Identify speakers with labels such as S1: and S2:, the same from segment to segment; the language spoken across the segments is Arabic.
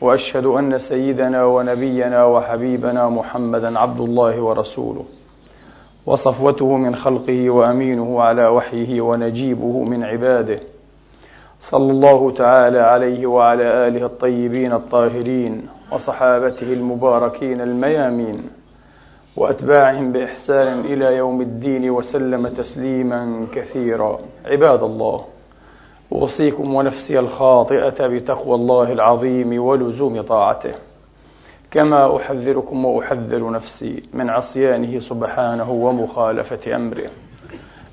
S1: وأشهد أن سيدنا ونبينا وحبيبنا محمدا عبد الله ورسوله وصفوته من خلقه وأمينه على وحيه ونجيبه من عباده. صلى الله تعالى عليه وعلى آله الطيبين الطاهرين وصحابته المباركين الميامين وأتباعهم بإحسان إلى يوم الدين وسلم تسليما كثيرا. عباد الله أوصيكم ونفسي الخاطئة بتقوى الله العظيم ولزوم طاعته. كما أحذركم وأحذر نفسي من عصيانه سبحانه ومخالفة أمره.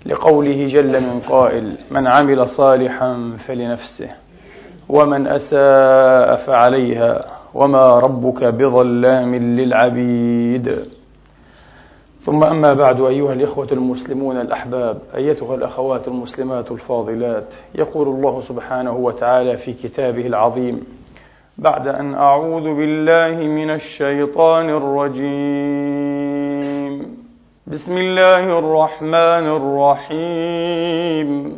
S1: لقوله جل من قائل من عمل صالحا فلنفسه ومن أساء فعليها وما ربك بظلام للعبيد. ثم أما بعد أيها الإخوة المسلمون الأحباب أيتها الأخوات المسلمات الفاضلات يقول الله سبحانه وتعالى في كتابه العظيم بعد أن أعوذ بالله من الشيطان الرجيم. بسم الله الرحمن الرحيم.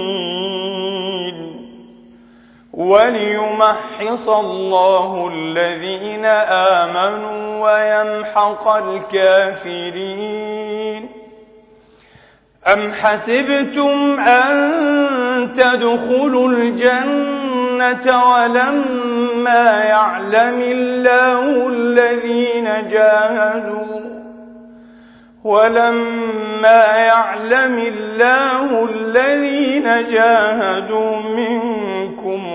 S1: وليمحص الله الذين آمنوا ويمحق الكافرين. أم حسبتم أن تدخلوا الجنة ولما يعلم الله الذين جاهدوا ولما يعلم الله الذين جاهدوا منكم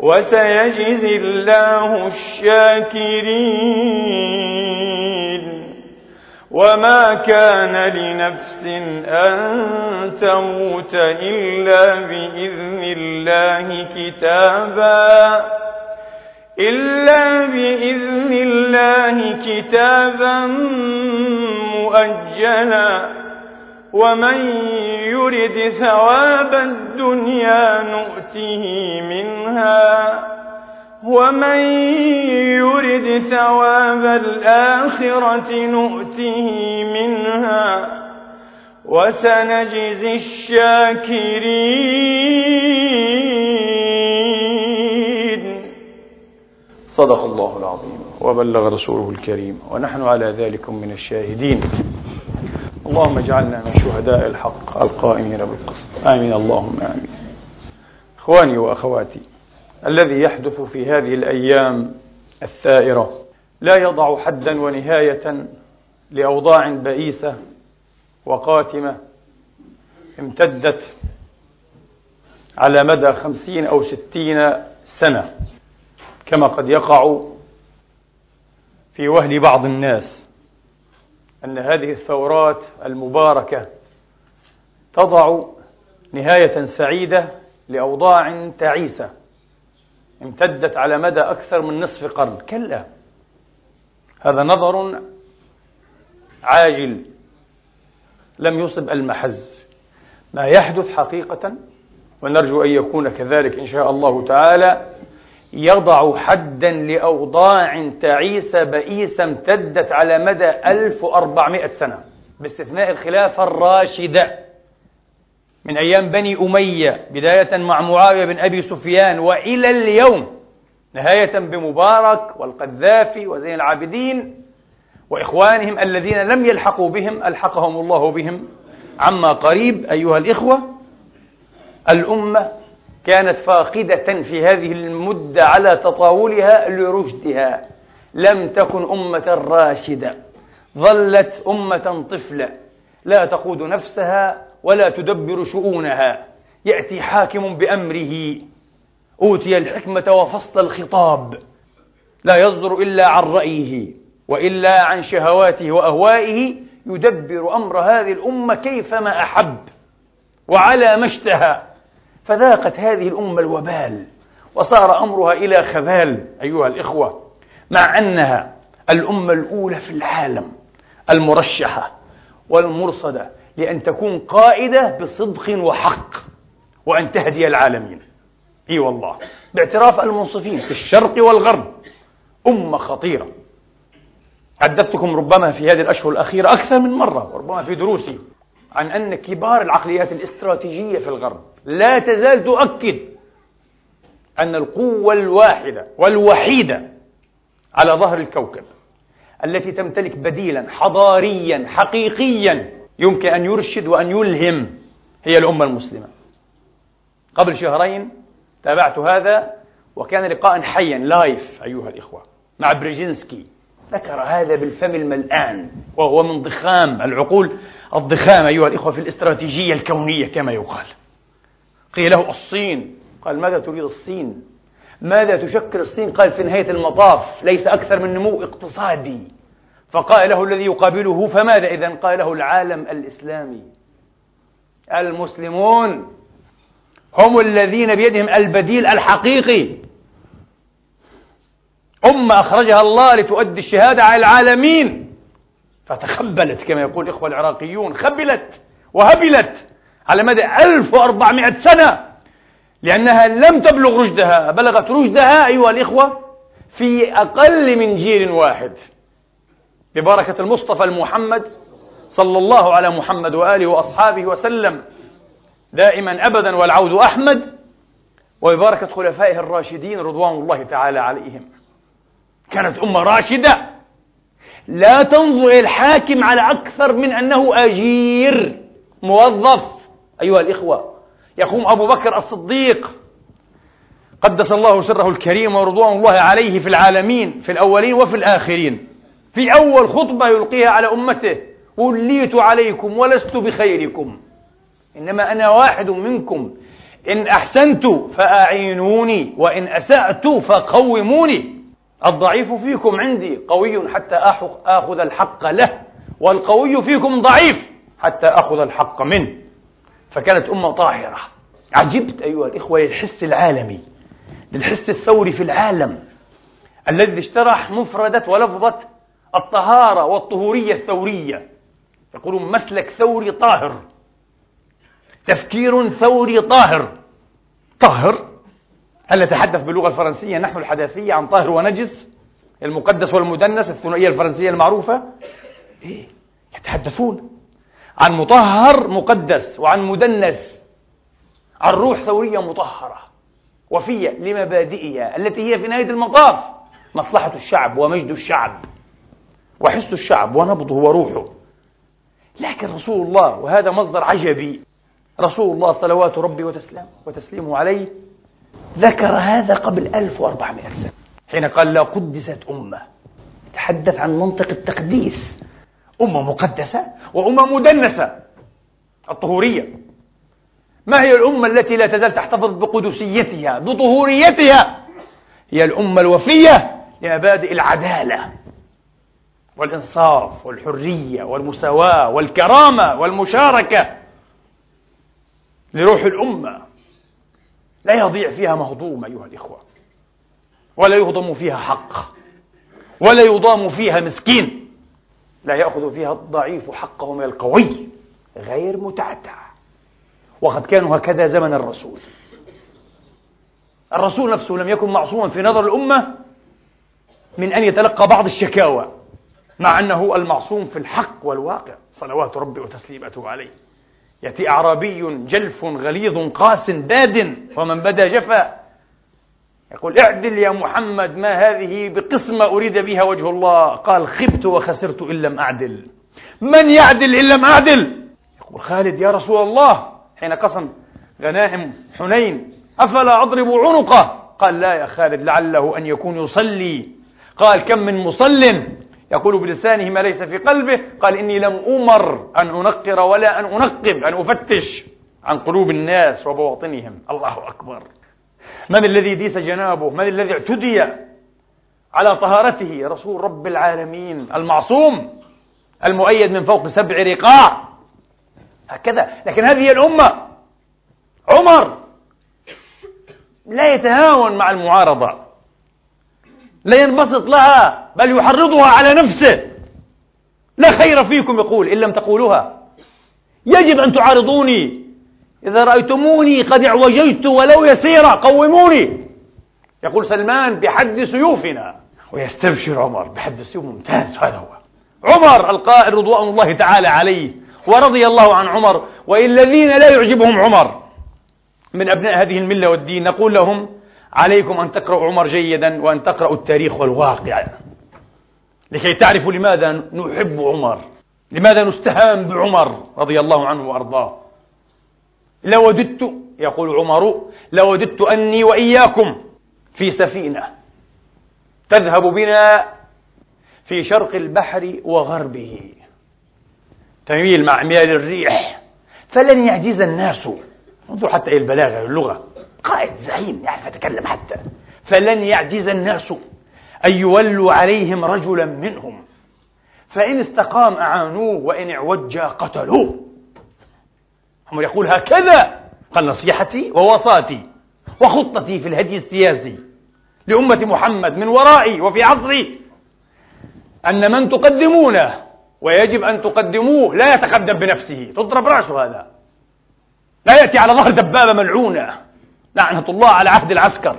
S1: وسيجزي الله الشاكرين. وما كان لنفس أن تموت إلا بإذن الله كتابا. إلا بإذن الله كتابا مؤجلا. ومن يرد ثواب الدنيا نؤته منها ومن يرد ثواب الآخرة نؤته منها وسنجزي الشاكرين. صدق الله العظيم. وبلغ رسوله الكريم. ونحن على ذلك من الشاهدين. اللهم اجعلنا من شهداء الحق القائمين بالقسط. آمين. اللهم آمين. إخواني وأخواتي الذي يحدث في هذه الأيام الثائرة لا يضع حدا ونهاية لأوضاع بئيسة وقاتمة امتدت على مدى خمسين أو ستين سنة كما قد يقع في وهن بعض الناس أن هذه الثورات المباركة تضع نهاية سعيدة لأوضاع تعيسة امتدت على مدى أكثر من نصف قرن. كلا هذا نظر عاجل لم يصب المحز. ما يحدث حقيقة ونرجو أن يكون كذلك إن شاء الله تعالى يضع حدا لأوضاع تعيسة بئيسة امتدت على مدى 1400 سنة باستثناء الخلافة الراشدة من أيام بني أمية بداية مع معاوية بن أبي سفيان وإلى اليوم نهاية بمبارك والقذافي وزين العابدين وإخوانهم الذين لم يلحقوا بهم ألحقهم الله بهم. عما قريب أيها الإخوة الأمة كانت فاقدة في هذه المدة على تطاولها لرشدها. لم تكن أمة راشدة. ظلت أمة طفلة. لا تقود نفسها ولا تدبر شؤونها. يأتي حاكم بأمره. أوتي الحكمة وفصل الخطاب. لا يصدر إلا عن رأيه وإلا عن شهواته وأهوائه. يدبر أمر هذه الأمة كيفما أحب وعلى ما اشتهى. فذاقت هذه الأمة الوبال وصار أمرها إلى خبال أيها الإخوة مع أنها الأمة الأولى في العالم المرشحة والمرصدة لأن تكون قائدة بصدق وحق وأن تهدي العالمين. إي والله. باعتراف المنصفين في الشرق والغرب أمة خطيرة. حدثتكم ربما في هذه الأشهر الأخيرة أكثر من مرة وربما في دروسي. عن أن كبار العقليات الاستراتيجية في الغرب لا تزال تؤكد أن القوة الواحدة والوحيدة على ظهر الكوكب التي تمتلك بديلا حضاريا حقيقيا يمكن أن يرشد وأن يلهم هي الأمة المسلمة. قبل شهرين تابعت هذا وكان لقاء حيا live أيها الإخوة مع بريجينسكي ذكر هذا بالفم الملآن وهو من ضخام العقول الضخام أيها الإخوة في الاستراتيجية الكونية كما يقال. قيل له الصين. قال ماذا تريد الصين؟ ماذا تشكل الصين؟ قال في نهاية المطاف ليس أكثر من نمو اقتصادي. فقال له الذي يقابله فماذا إذا قال له العالم الإسلامي. المسلمون هم الذين بيدهم البديل الحقيقي. أمة أخرجها الله لتؤدي الشهادة على العالمين. فتخبلت كما يقول الإخوة العراقيون خبلت وهبلت على مدى 1400 سنة لأنها لم تبلغ رشدها بلغت رشدها أيها الإخوة في أقل من جيل واحد. ببركة المصطفى المحمد صلى الله على محمد وآله وأصحابه وسلم دائما أبدا والعود أحمد وببركة خلفائه الراشدين رضوان الله تعالى عليهم. كانت أمة راشدة. لا تنظر الحاكم على أكثر من أنه أجير موظف. أيها الإخوة يقوم أبو بكر الصديق. قدس الله سره الكريم ورضوان الله عليه في العالمين في الأولين وفي الآخرين. في أول خطبة يلقيها على أمته وليت عليكم ولست بخيركم. إنما أنا واحد منكم. إن أحسنت فأعينوني وإن أسأت فقوموني. الضعيف فيكم عندي قوي حتى آخذ الحق له والقوي فيكم ضعيف حتى أخذ الحق منه. فكانت أمة طاهرة. عجبت أيها الإخوة للحس العالمي للحس الثوري في العالم الذي اشترح مفردة ولفظة الطهارة والطهورية الثورية. يقولون مسلك ثوري طاهر تفكير ثوري طاهر. طهر هل نتحدث باللغة الفرنسية؟ نحن الحداثية عن طاهر ونجس المقدس والمدنس الثنائية الفرنسية المعروفة. إيه؟ يتحدثون عن مطهر مقدس وعن مدنس. عن روح ثورية مطهرة وفية لمبادئها التي هي في نهاية المطاف. مصلحة الشعب ومجد الشعب وحس الشعب ونبضه وروحه. لكن رسول الله وهذا مصدر عجبي رسول الله صلوات ربي وتسليمه وتسليمه عليه ذكر هذا قبل 1400 سنة. حين قال لا قدست أمة. تحدث عن منطق التقديس. أمة مقدسة وأمة مدنسة. الطهورية. ما هي الأمة التي لا تزال تحتفظ بقدسيتها بطهوريتها؟ هي الأمة الوفية لمبادئ العدالة والإنصاف والحرية والمساواة والكرامة والمشاركة لروح الأمة. لا يضيع فيها مهضوم أيها الإخوة. ولا يهضم فيها حق. ولا يضام فيها مسكين. لا يأخذ فيها الضعيف حقه من القوي. غير متعتع. وقد كانوا هكذا زمن الرسول. الرسول نفسه لم يكن معصوما في نظر الأمة من أن يتلقى بعض الشكاوى مع أنه المعصوم في الحق والواقع. صلوات ربي وتسليماته عليه. يأتي أعرابي جلف غليظ قاس باد ومن بدا جفا. يقول اعدل يا محمد ما هذه بقسمة أريد بها وجه الله. قال خبت وخسرت إن لم أعدل. من يعدل إن لم أعدل؟ يقول خالد يا رسول الله. حين قسم غنائم حنين أفلا أضرب عنقه؟ قال لا يا خالد لعله أن يكون يصلي. قال كم من مصل؟ يقول بلسانه ما ليس في قلبه قال إني لم أمر أن أنقر ولا أن أنقب أن أفتش عن قلوب الناس وبواطنهم. الله أكبر. من الذي ديس جنابه؟ من الذي اعتدي على طهارته؟ رسول رب العالمين المعصوم المؤيد من فوق سبع رقاع. هكذا. لكن هذه الأمة عمر لا يتهاون مع المعارضة. لا ينبسط لها بل يحرضها على نفسه. لا خير فيكم يقول إن لم تقولوها. يجب أن تعارضوني. إذا رأيتموني قد اعوججت ولو يسيرا قوموني. يقول سلمان بحد سيوفنا. ويستبشر عمر بحد السيوف ممتاز هذا هو. عمر القائل رضوان الله تعالى عليه ورضي الله عن عمر وإن الذين لا يعجبهم عمر من أبناء هذه الملة والدين نقول لهم عليكم أن تقرأوا عمر جيدا وأن تقرأوا التاريخ والواقع. لكي تعرفوا لماذا نحب عمر. لماذا نستهان بعمر رضي الله عنه وأرضاه. لوددت يقول عمر لوددت أني وإياكم في سفينة تذهب بنا في شرق البحر وغربه. تميل مع ميال الريح. فلن يعجز الناس. انظر حتى إلى البلاغة اللغة. قائد زعيم يعرف يتكلم حتى. فلن يعجز الناس أن يولوا عليهم رجلا منهم. فإن استقام أعانوه وإن اعوج قتلوه. عمر يقول هكذا. قال نصيحتي ووصاتي وخطتي في الهدي السياسي لأمة محمد من ورائي وفي عصري. أن من تقدمونه ويجب أن تقدموه لا يتقدم بنفسه. تضرب رأسه هذا. لا يأتي على ظهر دبابة ملعونة. لعنة الله على عهد العسكر.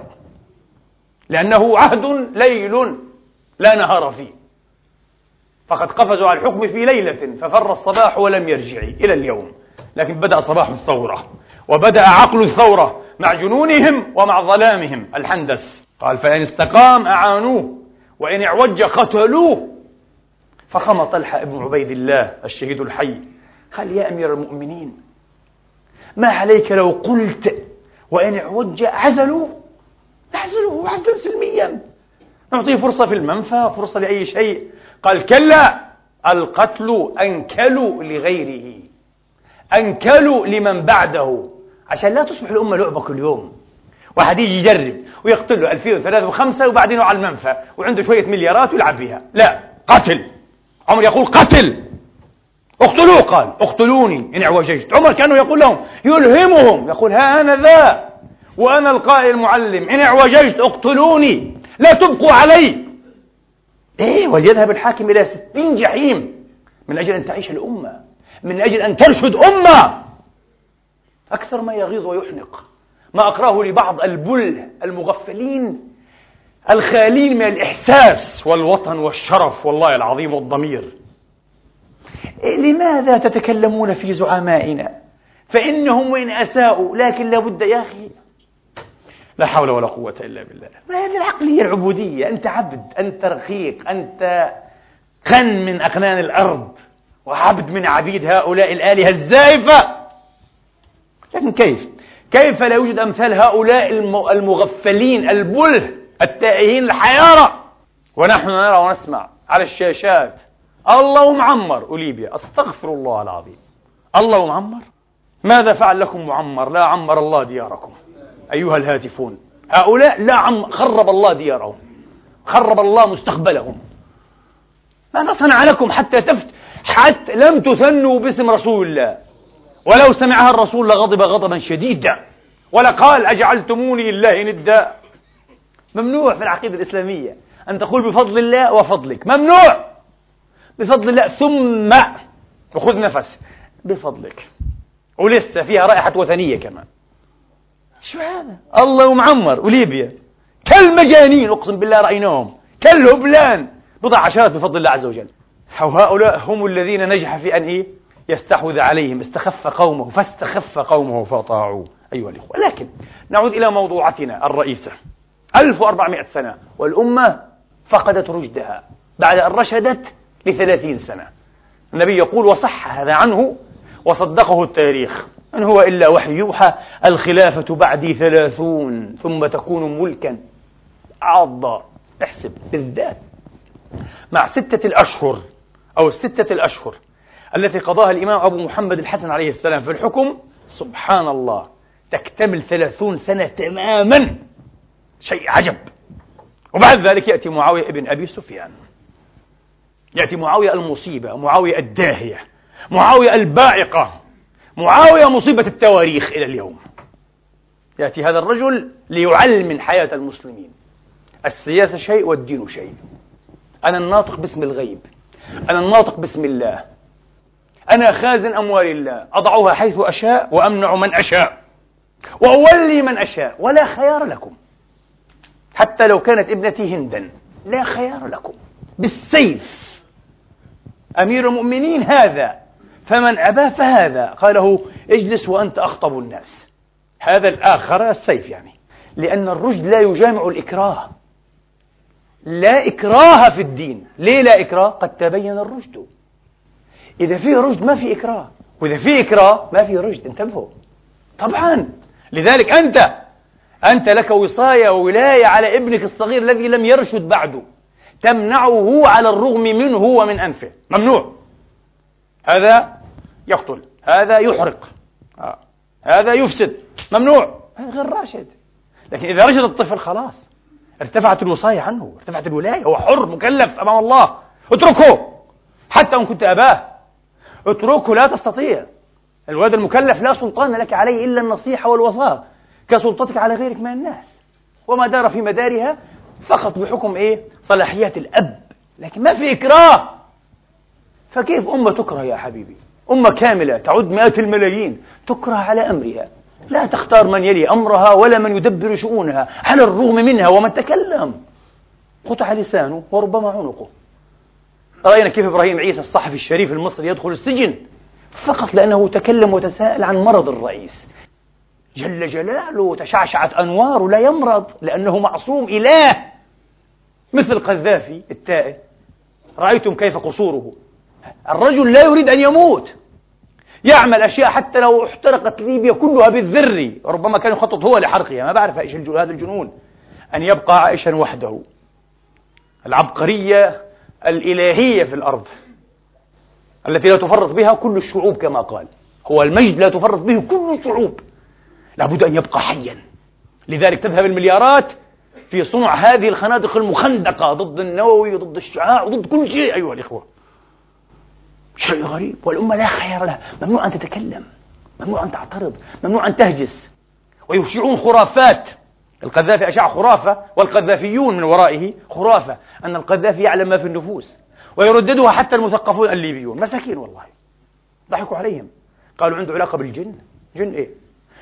S1: لأنه عهد ليل لا نهار فيه. فقد قفزوا على الحكم في ليلة ففر الصباح ولم يرجع إلى اليوم. لكن بدأ صباح الثورة وبدأ عقل الثورة مع جنونهم ومع ظلامهم. الحندس قال فإن استقام أعانوه وإن اعوج قتلوه. فقام طلحة ابن عبيد الله الشهيد الحي. قال يا أمير المؤمنين ما عليك لو قلت وإن اعوج عزلوا؟ نعزله عزلا سلميا. نعطيه فرصة في المنفى فرصة لأي شيء. قال كلا القتل أنكل لغيره. أنكل لمن بعده. عشان لا تصبح الأمة لعبة كل يوم. واحد يجي يجرب ويقتل له 2000 وثلاثة وخمسة وبعدين على المنفى وعنده شوية مليارات ويلعب فيها. لا قتل عمر يقول قتل اقتلوه قال اقتلوني إن اعوججت. عمر كانه يقول لهم يلهمهم يقول ها أنا ذا وأنا القائل المعلم إن اعوججت اقتلوني لا تبقوا علي. إيه وليذهب الحاكم إلى ستين جحيم من أجل أن تعيش الأمة من أجل أن ترشد أمة. أكثر ما يغيظ ويحنق ما أقراه لبعض البله المغفلين الخالين من الإحساس والوطن والشرف والله العظيم والضمير. لماذا تتكلمون في زعمائنا؟ فإنهم وإن أساءوا لكن لابد يا أخي. لا حول ولا قوة إلا بالله. ما هذه العقلية العبودية؟ أنت عبد أنت رقيق أنت خن من أقنان الأرض وعبد من عبيد هؤلاء الآلهة الزائفة. لكن كيف؟ كيف لا يوجد أمثال هؤلاء المغفلين البله التائهين الحيارى ونحن نرى ونسمع على الشاشات الله معمر ليبيا أستغفر الله العظيم. الله معمر ماذا فعل لكم معمر؟ لا عمر الله دياركم. أيها الهاتفون هؤلاء لا عم خرب الله ديارهم. خرب الله مستقبلهم. ماذا صنع لكم حتى تفت حتى لم تثنوا باسم رسول الله. ولو سمعها الرسول لغضب غضبا شديدا. ولقال أجعلتموني لله ندا. ممنوع في العقيدة الإسلامية أن تقول بفضل الله وفضلك. ممنوع! بفضل الله ثم وخذ نفس بفضلك. ولسه فيها رائحة وثنية كمان. شو هذا؟ الله معمر وليبيا. كالمجانين أقسم بالله رأيناهم. كالهبلان. بضع عشرات بفضل الله عز وجل. وهؤلاء هم الذين نجح في أن إيه؟ يستحوذ عليهم. استخف قومه فاستخف قومه فأطاعوه أيها الإخوة. لكن نعود إلى موضوعتنا الرئيسة. 1400 سنة والأمة فقدت رشدها بعد أن رشدت لثلاثين سنة. النبي يقول وصح هذا عنه وصدقه التاريخ. إن هو إلا وحي يوحى الخلافة بعدي ثلاثون ثم تكون ملكا. عضا احسب. بالذات. مع ستة الأشهر أو الستة الأشهر التي قضاها الإمام أبو محمد الحسن عليه السلام في الحكم سبحان الله تكتمل ثلاثون سنة تماما. شيء عجب. وبعد ذلك يأتي معاوية ابن أبي سفيان. يأتي معاوية المصيبة معاوية الداهية معاوية البائقة معاوية مصيبة التواريخ إلى اليوم. يأتي هذا الرجل ليعلم حياة المسلمين. السياسة شيء والدين شيء. أنا الناطق باسم الغيب. أنا الناطق باسم الله. أنا خازن أموال الله. أضعها حيث أشاء وأمنع من أشاء. وأولي من أشاء. ولا خيار لكم. حتى لو كانت ابنتي هندا. لا خيار لكم. بالسيف. أمير المؤمنين هذا فمن أبى فهذا. قاله اجلس وأنت أخطب الناس. هذا الآخر السيف يعني. لأن الرشد لا يجامع الإكراه. لا إكراه في الدين. ليه لا إكراه؟ قد تبين الرشد. إذا في رشد ما في إكراه. وإذا في إكراه ما في رشد. انتبهوا. طبعا. لذلك أنت أنت لك وصاية وولاية على ابنك الصغير الذي لم يرشد بعد تمنعه على الرغم منه ومن أنفه. ممنوع. هذا يقتل. هذا يحرق. آه. هذا يفسد. ممنوع. هذا غير راشد. لكن إذا رشد الطفل خلاص. ارتفعت الوصاية عنه. ارتفعت الولاية. هو حر مكلف أمام الله. اتركه. حتى وإن كنت أباه. اتركه. لا تستطيع. الولد المكلف لا سلطان لك عليه إلا النصيحة والوصاة كسلطتك على غيرك من الناس. وما دار في مدارها فقط بحكم إيه؟ صلاحيات الأب. لكن ما في إكراه. فكيف أمة تكره يا حبيبي؟ أمة كاملة تعد مئات الملايين. تكره على أمرها. لا تختار من يلي أمرها ولا من يدبر شؤونها. على الرغم منها ومن تكلم. قطع لسانه وربما عنقه. رأينا كيف إبراهيم عيسى الصحفي الشريف المصري يدخل السجن. فقط لأنه تكلم وتساءل عن مرض الرئيس. جل جلاله تشعشعت أنواره لا يمرض لأنه معصوم إله. مثل قذافي التائه. رأيتم كيف قصوره. الرجل لا يريد أن يموت. يعمل أشياء حتى لو احترقت ليبيا كلها بالذري ربما كان يخطط هو لحرقها. ما بعرف إيش هذا الجنون. أن يبقى عائشا وحده. العبقرية الإلهية في الأرض. التي لا تفرط بها كل الشعوب كما قال. هو المجد لا تفرط به كل الشعوب. لابد أن يبقى حيا. لذلك تذهب المليارات في صنع هذه الخنادق المخندقة ضد النووي وضد الشعاع وضد كل شيء أيها الإخوة. شيء غريب والأمة لا خير لها. ممنوع أن تتكلم ممنوع أن تعترض ممنوع أن تهجس. ويشيعون خرافات. القذافي أشاع خرافة والقذافيون من ورائه خرافة أن القذافي يعلم ما في النفوس. ويرددها حتى المثقفون الليبيون. مساكين والله. ضحكوا عليهم. قالوا عنده علاقة بالجن. جن إيه؟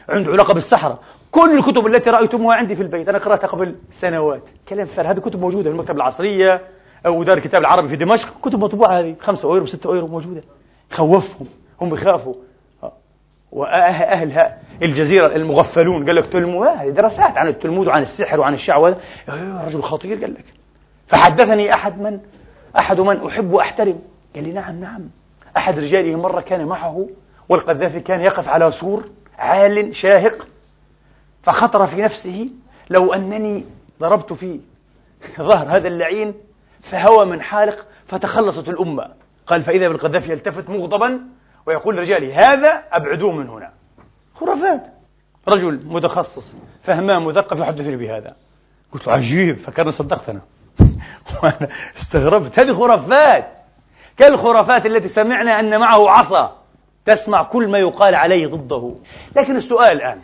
S2: عنده علاقة بالسحرة. كل الكتب التي رأيتموها عندي في البيت أنا قرأتها قبل سنوات. كلام فارغ. هذه كتب موجودة في المكتبة العصرية أو دار الكتاب العربي في دمشق. كتب مطبوعة هذه. 5 أورو 6 أورو موجودة. خوفهم هم يخافوا. وأهل الجزيرة المغفلون. قال لك تلمود هذه دراسات عن التلمود وعن السحر وعن الشعوذة رجل خطير قال لك. فحدثني أحد من أحد من أحب وأحترم. قال لي نعم نعم. أحد رجاله مرة كان معه والقذافي كان يقف على سور. عال شاهق فخطر في نفسه لو أنني ضربت في ظهر هذا اللعين فهوى من حالق فتخلصت الأمة. قال فإذا بالقذافي يلتفت مغضبا ويقول لرجالي هذا أبعدوه من هنا. خرافات. رجل متخصص فهمان مثقف يحدثني بهذا. قلت عجيب فكرني صدقت أنا وأنا استغربت. هذه خرافات. كالخرافات التي سمعنا أن معه عصا. تسمع كل ما يقال عليه ضده. لكن السؤال الآن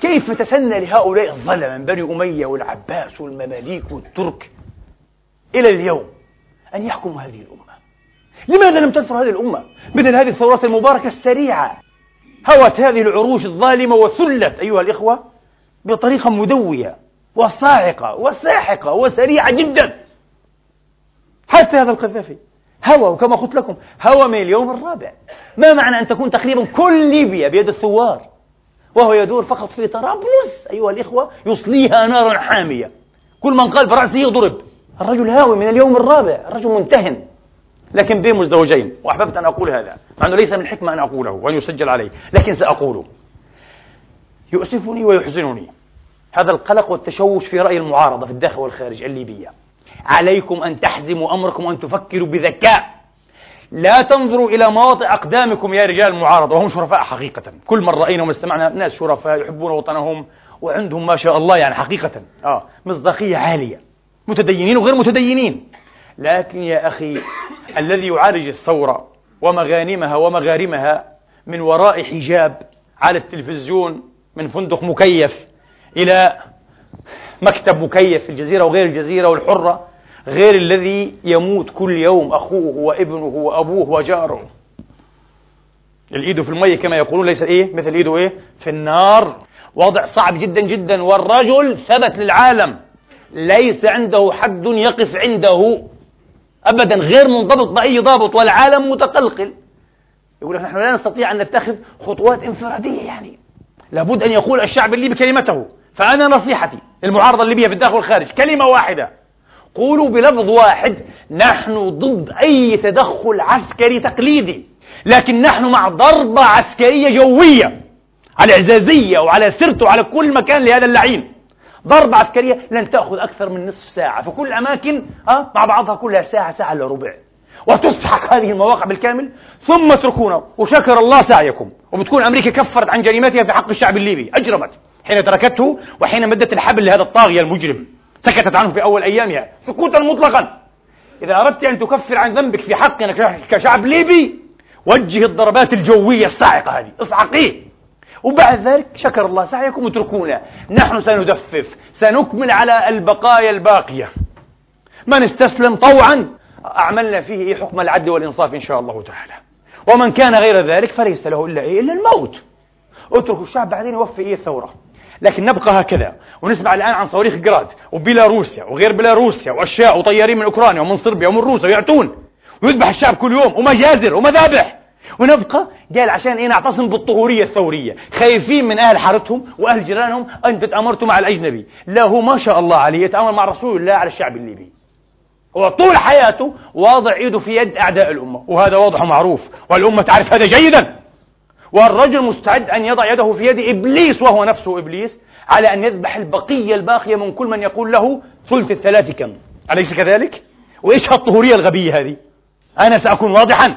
S2: كيف تسنى لهؤلاء الظلمة من بني أمية والعباس والمماليك والترك إلى اليوم أن يحكموا هذه الأمة؟ لماذا لم تنصر هذه الأمة؟ مثل هذه الثورات المباركة السريعة. هوت هذه العروش الظالمة وثلت أيها الإخوة بطريقة مدوية وصاعقة وساحقة وسريعة جدا. حتى هذا القذافي. هوى وكما قلت لكم هوى من اليوم الرابع. ما معنى أن تكون تقريبا كل ليبيا بيد الثوار وهو يدور فقط في طرابلس أيها الإخوة يصليها نارا حامية. كل من قال برأسه ضرب الرجل هاوي من اليوم الرابع الرجل منتهن لكن بين مزدوجين. وأحببت أن أقول هذا مع أنه ليس من الحكمة أن أقوله وأن يسجل عليه لكن سأقوله. يؤسفني ويحزنني. هذا القلق والتشوش في رأي المعارضة في الداخل والخارج الليبية. عليكم أن تحزموا أمركم وأن تفكروا بذكاء. لا تنظروا إلى مواطئ أقدامكم يا رجال المعارضة وهم شرفاء حقيقة. كل من رأينا واستمعنا ناس شرفاء يحبون وطنهم وعندهم ما شاء الله يعني حقيقة. آه مصداقية عالية متدينين وغير متدينين. لكن يا أخي الذي يعالج الثورة ومغانمها ومغارمها من وراء حجاب على التلفزيون من فندق مكيف إلى مكتب مكيف في الجزيرة وغير الجزيرة والحرة غير الذي يموت كل يوم أخوه وابنه وأبوه وجاره. الإيد في المية كما يقولون ليس إيه؟ مثل إيده إيه؟ في النار. وضع صعب جدا جدا. والرجل ثبت للعالم. ليس عنده حد يقف عنده. أبدا غير منضبط بأي ضابط. والعالم متقلقل. يقول لك نحن لا نستطيع أن نتخذ خطوات انفرادية يعني. لابد أن يقول الشعب الليبي كلمته. فأنا نصيحتي المعارضة الليبية في الداخل والخارج. كلمة واحدة. قولوا بلفظ واحد نحن ضد أي تدخل عسكري تقليدي لكن نحن مع ضربة عسكرية جوية على إعزازية وعلى سرت وعلى كل مكان لهذا اللعين. ضربة عسكرية لن تأخذ أكثر من نصف ساعة في كل الأماكن أه؟ مع بعضها كلها ساعة ساعة إلا ربع. وتسحق هذه المواقع بالكامل ثم اتركونا. وشكر الله سعيكم. وبتكون أمريكا كفرت عن جريمتها في حق الشعب الليبي. أجرمت حين تركته وحين مدت الحبل لهذا الطاغية المجرم. سكتت عنه في أول أيامها سكوتا مطلقا. إذا أردت أن تكفر عن ذنبك في حقنا كشعب ليبي وجه الضربات الجوية الصاعقة هذه اصعقيه وبعد ذلك شكر الله سعيكم اتركونا نحن سندفف سنكمل على البقايا الباقية. من استسلم طوعا أعملنا فيه إيه حكم العدل والإنصاف إن شاء الله تعالى. ومن كان غير ذلك فليس له إلا إيه؟ إلا الموت. اتركوا الشعب بعدين يوفي إيه الثورة. لكن نبقى هكذا ونسمع الآن عن صواريخ جراد وبيلاروسيا وغير بيلاروسيا وأشياء وطيارين من أوكرانيا ومن صربيا ومن روسيا ويعتون ويذبح الشعب كل يوم ومجازر ومذابح ونبقى قال عشان إيه نعتصم بالطهورية الثورية. خايفين من أهل حارتهم وأهل جيرانهم. ان تتامرتوا مع الأجنبي. لا هو ما شاء الله عليه يتأمر مع رسول الله على الشعب الليبي. هو طول حياته واضع إيده في يد أعداء الأمة. وهذا واضح ومعروف والأمة تعرف هذا جيدا. والرجل مستعد أن يضع يده في يد إبليس وهو نفسه إبليس على أن يذبح البقية الباقية من كل من يقول له ثلث الثلاث كم؟ أليس كذلك؟ وإيش هالطهوريه الغبية هذه؟ أنا سأكون واضحا.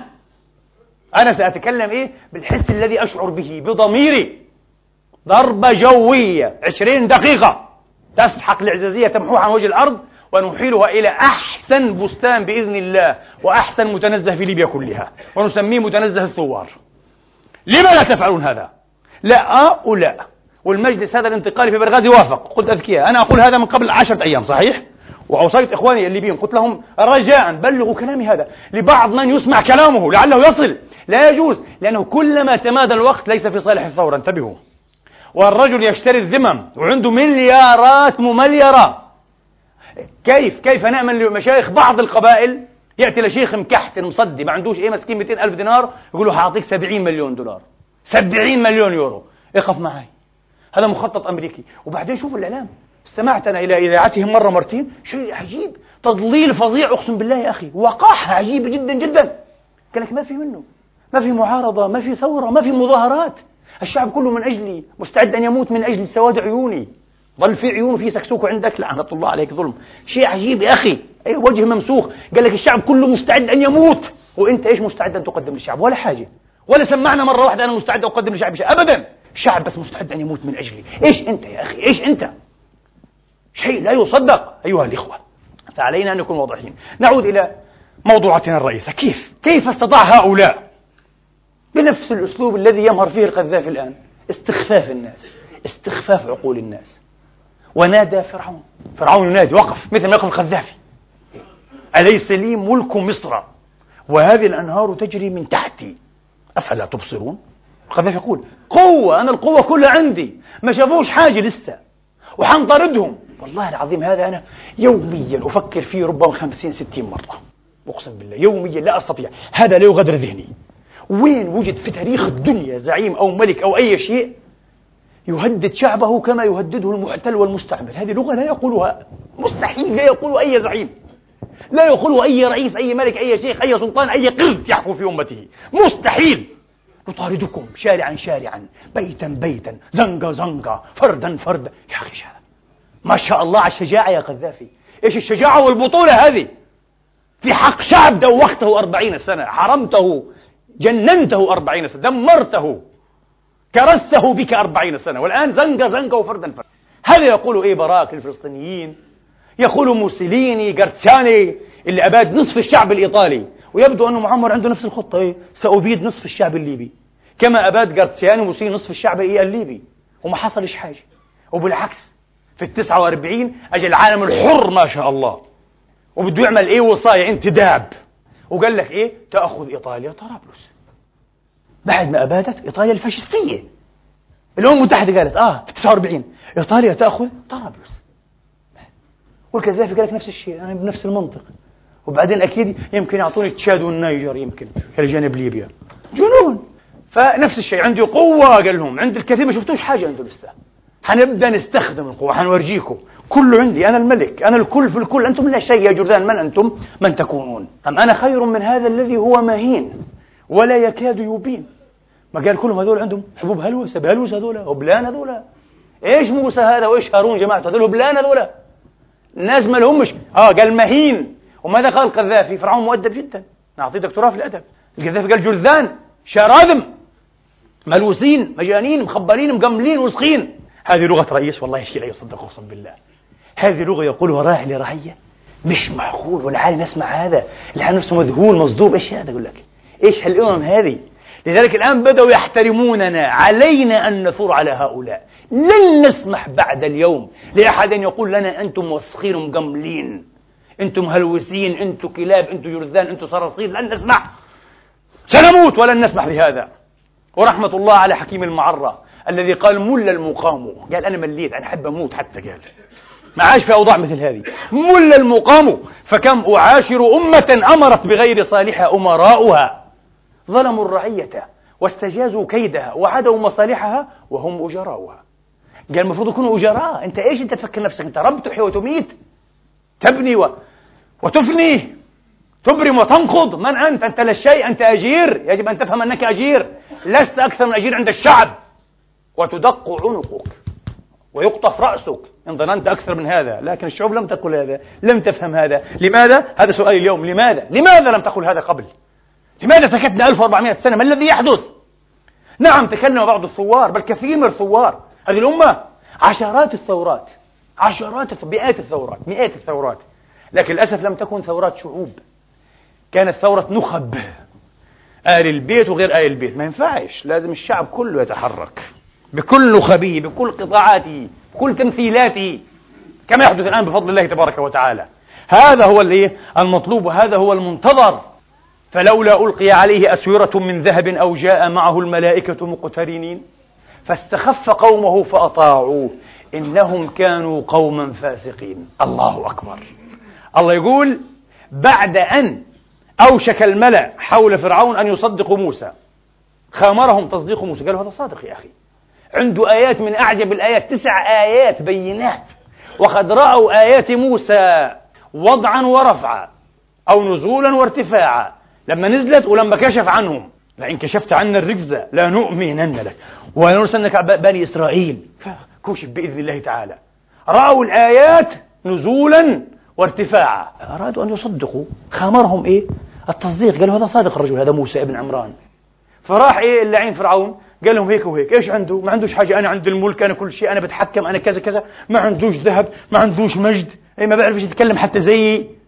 S2: أنا سأتكلم إيه؟ بالحس الذي أشعر به بضميري. ضربة جوية عشرين دقيقة. تسحق الإعزازية تمحوها عن وجه الأرض ونحيلها إلى أحسن بستان بإذن الله وأحسن متنزه في ليبيا كلها. ونسميه متنزه الثوار. لما لا تفعلون هذا؟ لا آه ولا والمجلس هذا الانتقالي في بنغازي وافق. قلت أذكياء أنا أقول هذا من قبل عشرة أيام صحيح؟ وأوصيت إخواني الليبيين قلت لهم رجاء بلغوا كلامي هذا. لبعض من يسمع كلامه لعله يصل. لا يجوز لأنه كلما تمادى الوقت ليس في صالح الثورة. انتبهوا. والرجل يشتري الذمم وعنده مليارات ممليرة. كيف؟ كيف نأمن لمشايخ بعض القبائل؟ يأتي لشيخ مكحت مصدي ما عندوش إيه مسكين 200 ألف دينار يقول له هعطيك 70 مليون دولار. 70 مليون يورو. اقف معي هذا مخطط أمريكي. وبعدين شوف الإعلام. استمعت أنا إلى إذاعتهم مرة مرتين شيء عجيب. تضليل فظيع أقسم بالله يا أخي. وقاحة عجيبة جدا جدا. قال لك ما في منه. ما في معارضة ما في ثورة ما في مظاهرات. الشعب كله من أجلي مستعد أن يموت من أجل سواد عيوني. ظل في عيونه في سكسوك عندك؟ لعنة الله عليك ظلم. شيء عجيب يا أخي. أي وجه ممسوخ. قال لك الشعب كله مستعد أن يموت. وأنت إيش مستعد أن تقدم للشعب؟ ولا حاجة. ولا سمعنا مرة واحدة أنا مستعد أقدم للشعب شيء أبدا. الشعب بس مستعد أن يموت من أجلي إيش أنت يا أخي؟ إيش أنت؟ شيء لا يصدق. أيها الإخوة فعلينا أن نكون واضحين. نعود إلى موضوعتنا الرئيسة. كيف؟ كيف استطاع هؤلاء بنفس الأسلوب الذي يمهر فيه القذافي الآن؟ استخفاف الناس. استخفاف عقول الناس. ونادى فرعون. فرعون ينادي وقف! مثل ما يقف القذافي. أليس لي ملك مصر؟ وهذه الأنهار تجري من تحتي. أفلا تبصرون؟ القذافي يقول قوة أنا القوة كلها عندي. ما شافوش حاجة لسه. وحنطردهم. والله العظيم هذا أنا يوميا أفكر فيه ربما خمسين ستين مرة. أقسم بالله يوميا لا أستطيع. هذا لا يغادر ذهني. وين وجد في تاريخ الدنيا زعيم أو ملك أو أي شيء يهدد شعبه كما يهدده المحتل والمستعمر. هذه لغة لا يقولها مستحيل لا يقول أي زعيم. لا يقول أي رئيس أي ملك أي شيخ أي سلطان أي قرد يحكم في أمته. مستحيل. نطاردكم شارعا شارعا بيتا بيتا زنقة زنقة فردا فردا يا أخي ما شاء الله على الشجاعة يا قذافي. إيش الشجاعة والبطولة هذه؟ في حق شعب دوخته أربعين سنة حرمته جننته أربعين سنة دمرته. كرسته بك أربعين سنة والآن زنقة زنقة وفردا فردا. هذا يقول إيه براك للفلسطينيين؟ يقول موسوليني غارتشاني اللي أباد نصف الشعب الإيطالي. ويبدو أنه معمر عنده نفس الخطة إيه؟ سأبيد نصف الشعب الليبي. كما أباد غارتشاني وموسوليني نصف الشعب إيه؟ الليبي. وما حصلش حاجة. وبالعكس في التسعة وأربعين أجى العالم الحر ما شاء الله. وبده يعمل إيه؟ وصاية انتداب. وقال لك إيه؟ تأخذ إيطاليا طرابلس. بعد ما أبادت إيطاليا الفاشستية. الأمم المتحدة قالت آه في 49 إيطاليا تأخذ طرابلس. والكذافي قال لك نفس الشيء أنا يعني بنفس المنطق. وبعدين أكيد يمكن يعطوني تشاد والنيجر يمكن إلى جانب ليبيا جنون. فنفس الشيء عنده قوة قال لهم. عند الكثير ما شفتوش حاجة عنده لسه. حنبدأ نستخدم القوة حنورجيكم. كله عندي أنا الملك أنا الكل في الكل. أنتم لا شيء يا جردان من أنتم؟ من تكونون. أم أنا خير من هذا الذي هو مهين ولا يكاد يبين. ما قال كلهم هذول عندهم حبوب هلوسة بهلوسة هذول هبلان هذول. إيش موسى هذا وإيش هارون جماعته؟ هذول هبلان هذول. الناس ما لهمش آه قال مهين. وماذا قال القذافي؟ فرعون مؤدب جدا. نعطيه دكتوراه في الادب القذافي قال جرذان شراذم. ملوسين مجانين مخبرين مقملين وسخين هذه لغة رئيس والله شيء لا يصدق أقسم بالله. هذه لغة يقولها راعي لرعية. مش معقول والعالم يسمع هذا. العالم نفسه مذهول مصدوم. إيش هذا؟ يقول لك. إيش هالامم هذه؟ لذلك الآن بدأوا يحترموننا. علينا أن نثور على هؤلاء. لن نسمح بعد اليوم لأحد أن يقول لنا أنتم وسخين مقملين أنتم هلوسين أنتم كلاب أنتم جرذان أنتم صراصير. لن نسمح. سنموت ولن نسمح بهذا. ورحمة الله على حكيم المعرة الذي قال مل المقام. قال أنا مليت أنا أحب أموت حتى قال. ما عاش في أوضاع مثل هذه. مل المقام فكم أعاشر أمة أمرت بغير صالحها أمراؤها. ظلموا الرعية واستجازوا كيدها وعدوا مصالحها وهم أجراؤها. قال المفروض يكونوا أجراء. أنت إيش أنت تفكر نفسك؟ أنت رب تحيي وتميت. تبني و... وتفني. تبرم وتنقض. من أنت؟ أنت لا شيء. أنت أجير. يجب أن تفهم أنك أجير. لست أكثر من أجير عند الشعب. وتدق عنقك. ويقطف رأسك. إن ظننت أكثر من هذا. لكن الشعوب لم تقل هذا. لم تفهم هذا. لماذا؟ هذا سؤال اليوم. لماذا؟ لماذا لم تقل هذا قبل؟ لماذا سكتنا 1400 سنة؟ ما الذي يحدث؟ نعم تكلم بعض الثوار بل كثير من الثوار. هذه الأمة عشرات الثورات عشرات مئات الثورات مئات الثورات. لكن للأسف لم تكن ثورات شعوب. كانت ثورة نخب. آل البيت وغير آل البيت. ما ينفعش. لازم الشعب كله يتحرك. بكل نخبه بكل قطاعاته بكل تمثيلاته. كما يحدث الآن بفضل الله تبارك وتعالى. هذا هو المطلوب وهذا هو المنتظر. فلولا ألقي عليه أسورة من ذهب أو جاء معه الملائكة مقترنين فاستخف قومه فأطاعوه. إنهم كانوا قوما فاسقين. الله أكبر. الله يقول بعد أن أوشك الملأ حول فرعون أن يصدقوا موسى خامرهم تصديق موسى. قالوا هذا صادق يا أخي. عنده آيات من أعجب الآيات تسع آيات بينات. وقد رأوا آيات موسى وضعا ورفعا أو نزولا وارتفاعا. لما نزلت ولما كشف عنهم. لئن كشفت عنا الرجز لا نؤمنن لك ولنرسلنك بني إسرائيل. كشف بإذن الله تعالى. رأوا الآيات نزولا وارتفاعا. أرادوا أن يصدقوا. خامرهم إيه؟ التصديق. قالوا هذا صادق الرجل هذا موسى ابن عمران. فراح إيه اللعين فرعون؟ قال لهم هيك وهيك. إيش عنده؟ ما عندوش حاجة. أنا عندي الملك أنا كل شيء أنا بتحكم أنا كذا كذا. ما عندوش ذهب ما عندوش مجد. اي ما بيعرفش يتكلم حتى زيي.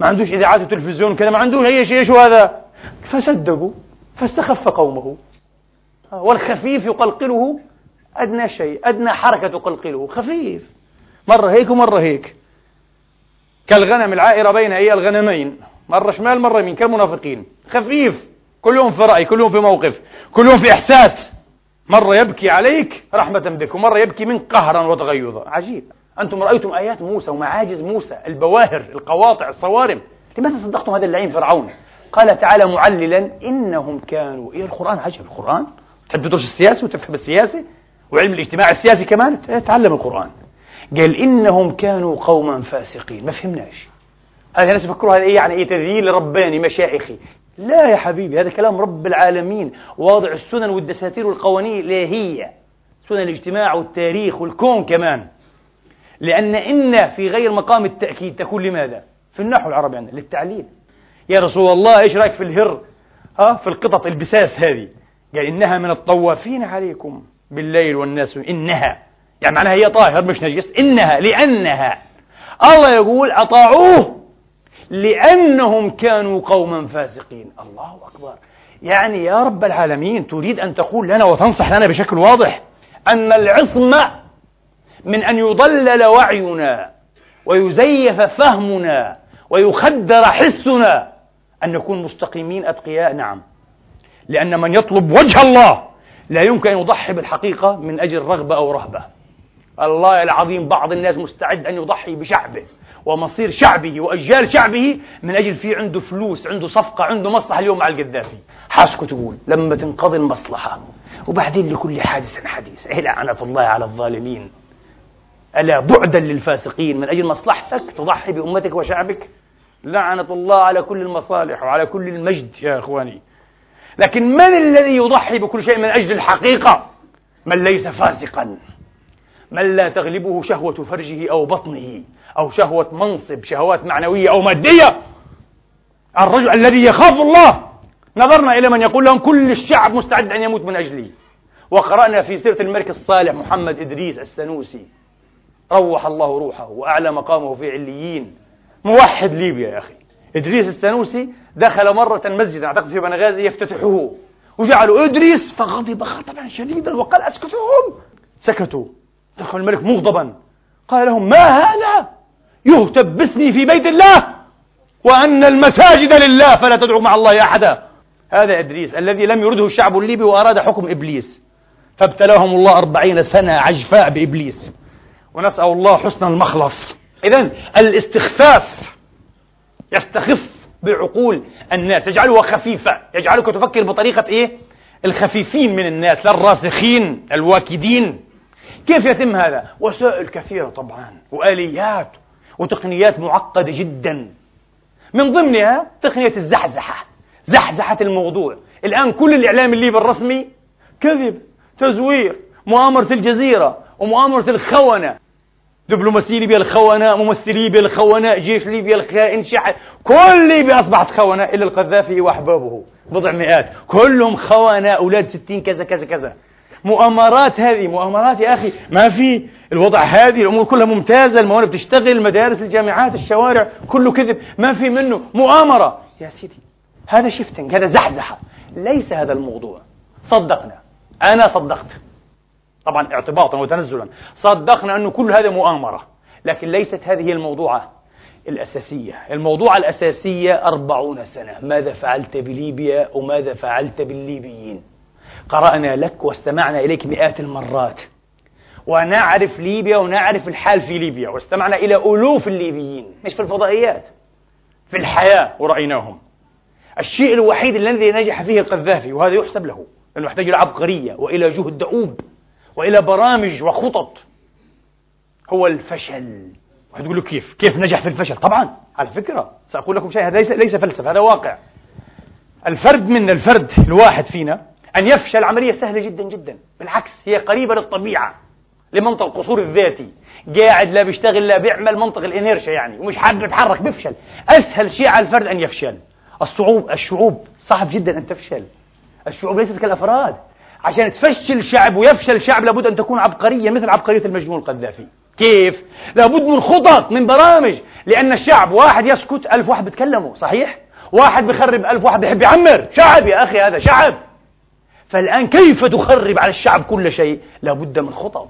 S2: ما عندوش إذاعات وتلفزيون كذا ما عندوش أي شيء. شو هذا؟ فصدقوا فاستخف قومه. والخفيف يقلقله أدنى شيء أدنى حركة تقلقله. خفيف. مرة هيك ومرة هيك. كالغنم العائرة بين أي الغنمين. مرة شمال مرة يمين كالمنافقين. خفيف. كل يوم في رأي كل يوم في موقف كل يوم في إحساس. مرة يبكي عليك رحمة بك ومرة يبكي منك قهرا وتغيظا. عجيب. أنتم رأيتم آيات موسى ومعاجز موسى البواهر القواطع الصوارم. لماذا صدقتم هذا اللعين فرعون؟ قال تعالى معللا إنهم كانوا إيه القرآن؟ عجب القرآن. تحب تدرس السياسة وتفهم السياسة؟ وعلم الاجتماع السياسي كمان؟ تعلم القرآن. قال إنهم كانوا قوما فاسقين. ما فهمناش. هذا الناس يفكروا هذا إيه يعني إيه تذييل رباني مشايخي. لا يا حبيبي هذا كلام رب العالمين. واضع السنن والدساتير والقوانين الإلهية. سنن الاجتماع والتاريخ والكون كمان. لأن إن في غير مقام التأكيد تكون لماذا؟ في النحو العربي عندنا للتعليل. يا رسول الله إيش رأيك في الهر؟ ها في القطط البساس هذه. قال إنها من الطوافين عليكم بالليل والناس. إنها يعني معناها هي طاهر مش نجس. إنها لأنها. الله يقول أطاعوه لأنهم كانوا قوما فاسقين. الله أكبر. يعني يا رب العالمين تريد أن تقول لنا وتنصح لنا بشكل واضح أن العصمة من أن يضلل وعينا ويزيف فهمنا ويخدر حسنا أن نكون مستقيمين أتقياء. نعم. لأن من يطلب وجه الله لا يمكن أن يضحي بالحقيقة من أجل رغبة أو رهبة. الله العظيم بعض الناس مستعد أن يضحي بشعبه ومصير شعبه وأجيال شعبه من أجل في عنده فلوس عنده صفقة عنده مصلحة. اليوم مع القذافي. حاسكو تقول لما تنقضي المصلحة. وبعدين لكل حادث حديث. إيه لعنة الله على الظالمين. ألا بعدا للفاسقين؟ من أجل مصلحتك تضحي بأمتك وشعبك؟ لعنة الله على كل المصالح وعلى كل المجد يا إخواني. لكن من الذي يضحي بكل شيء من أجل الحقيقة؟ من ليس فاسقا. من لا تغلبه شهوة فرجه أو بطنه أو شهوة منصب شهوات معنوية أو مادية. الرجل الذي يخاف الله. نظرنا إلى من يقول لهم كل الشعب مستعد أن يموت من أجلي. وقرأنا في سيرة الملك الصالح محمد إدريس السنوسي. روح الله روحه وأعلى مقامه في عليين. موحد ليبيا يا أخي. إدريس السنوسي دخل مرة مسجدا أعتقد في بنغازي يفتتحوه. وجعلوا إدريس فغضب غضبا شديدا وقال أسكتهم سكتوا. دخل الملك مغضبا. قال لهم ما هذا؟ يهتف باسمي في بيت الله وأن المساجد لله فلا تدعوا مع الله أحدا. هذا إدريس الذي لم يرده الشعب الليبي وأراد حكم إبليس. فابتلاهم الله أربعين سنة عجفاء بإبليس. ونسأل الله حسن المخلص. إذا الاستخفاف يستخف بعقول الناس يجعلها خفيفة يجعلك تفكر بطريقة إيه؟ الخفيفين من الناس لا الراسخين الواكدين. كيف يتم هذا؟ وسائل كثيرة طبعا وآليات وتقنيات معقدة جدا. من ضمنها تقنية الزحزحة زحزحة الموضوع. الآن كل الإعلام الليبي الرسمي كذب تزوير مؤامرة الجزيرة ومؤامرة الخونة. دبلوماسية ليبيا الخونة ممثلي ليبيا الخونة جيش ليبيا الخائن شعب كل ليبيا أصبحت خونة إلا القذافي وأحبابه بضع مئات. كلهم خونة أولاد ستين كذا كذا كذا. مؤامرات هذه مؤامرات يا أخي ما في الوضع هذه الأمور كلها ممتازة الموانئ بتشتغل المدارس الجامعات الشوارع كله كذب ما في منه مؤامرة. يا سيدي هذا شيفتنج هذا زحزحة ليس هذا الموضوع. صدقنا أنا صدقت. طبعا اعتباطا وتنزلا. صدقنا أنه كل هذا مؤامرة لكن ليست هذه الموضوعة الأساسية. الموضوع الأساسية أربعون سنة. ماذا فعلت بليبيا وماذا فعلت بالليبيين؟ قرأنا لك واستمعنا إليك مئات المرات. ونعرف ليبيا ونعرف الحال في ليبيا. واستمعنا إلى ألوف الليبيين. مش في الفضائيات؟ في الحياة ورأيناهم. الشيء الوحيد الذي نجح فيه القذافي وهذا يحسب له لأنه يحتاج إلى عبقرية وإلى جهد دؤوب. وإلى برامج وخطط. هو الفشل. واحد يقول له كيف؟ كيف نجح في الفشل؟ طبعا على فكرة. سأقول لكم شيء هذا ليس ليس فلسفة هذا واقع. الفرد منا الفرد الواحد فينا أن يفشل عملية سهلة جدا جدا. بالعكس هي قريبة للطبيعة لمنطق القصور الذاتي. قاعد لا بيشتغل لا بيعمل منطق الإنيرشيا يعني ومش حابب يتحرك بيفشل. أسهل شيء على الفرد أن يفشل. الصعوب الشعوب صعب جدا أن تفشل. الشعوب ليست كالأفراد. عشان تفشل شعب ويفشل شعب لابد أن تكون عبقرية مثل عبقرية المجنون القذافي كيف؟ لابد من خطط من برامج لأن الشعب واحد يسكت ألف واحد بيتكلموا صحيح؟ واحد بخرب ألف واحد بيحب يعمر شعب يا أخي هذا شعب فالآن كيف تخرب على الشعب كل شيء؟ لابد من خطط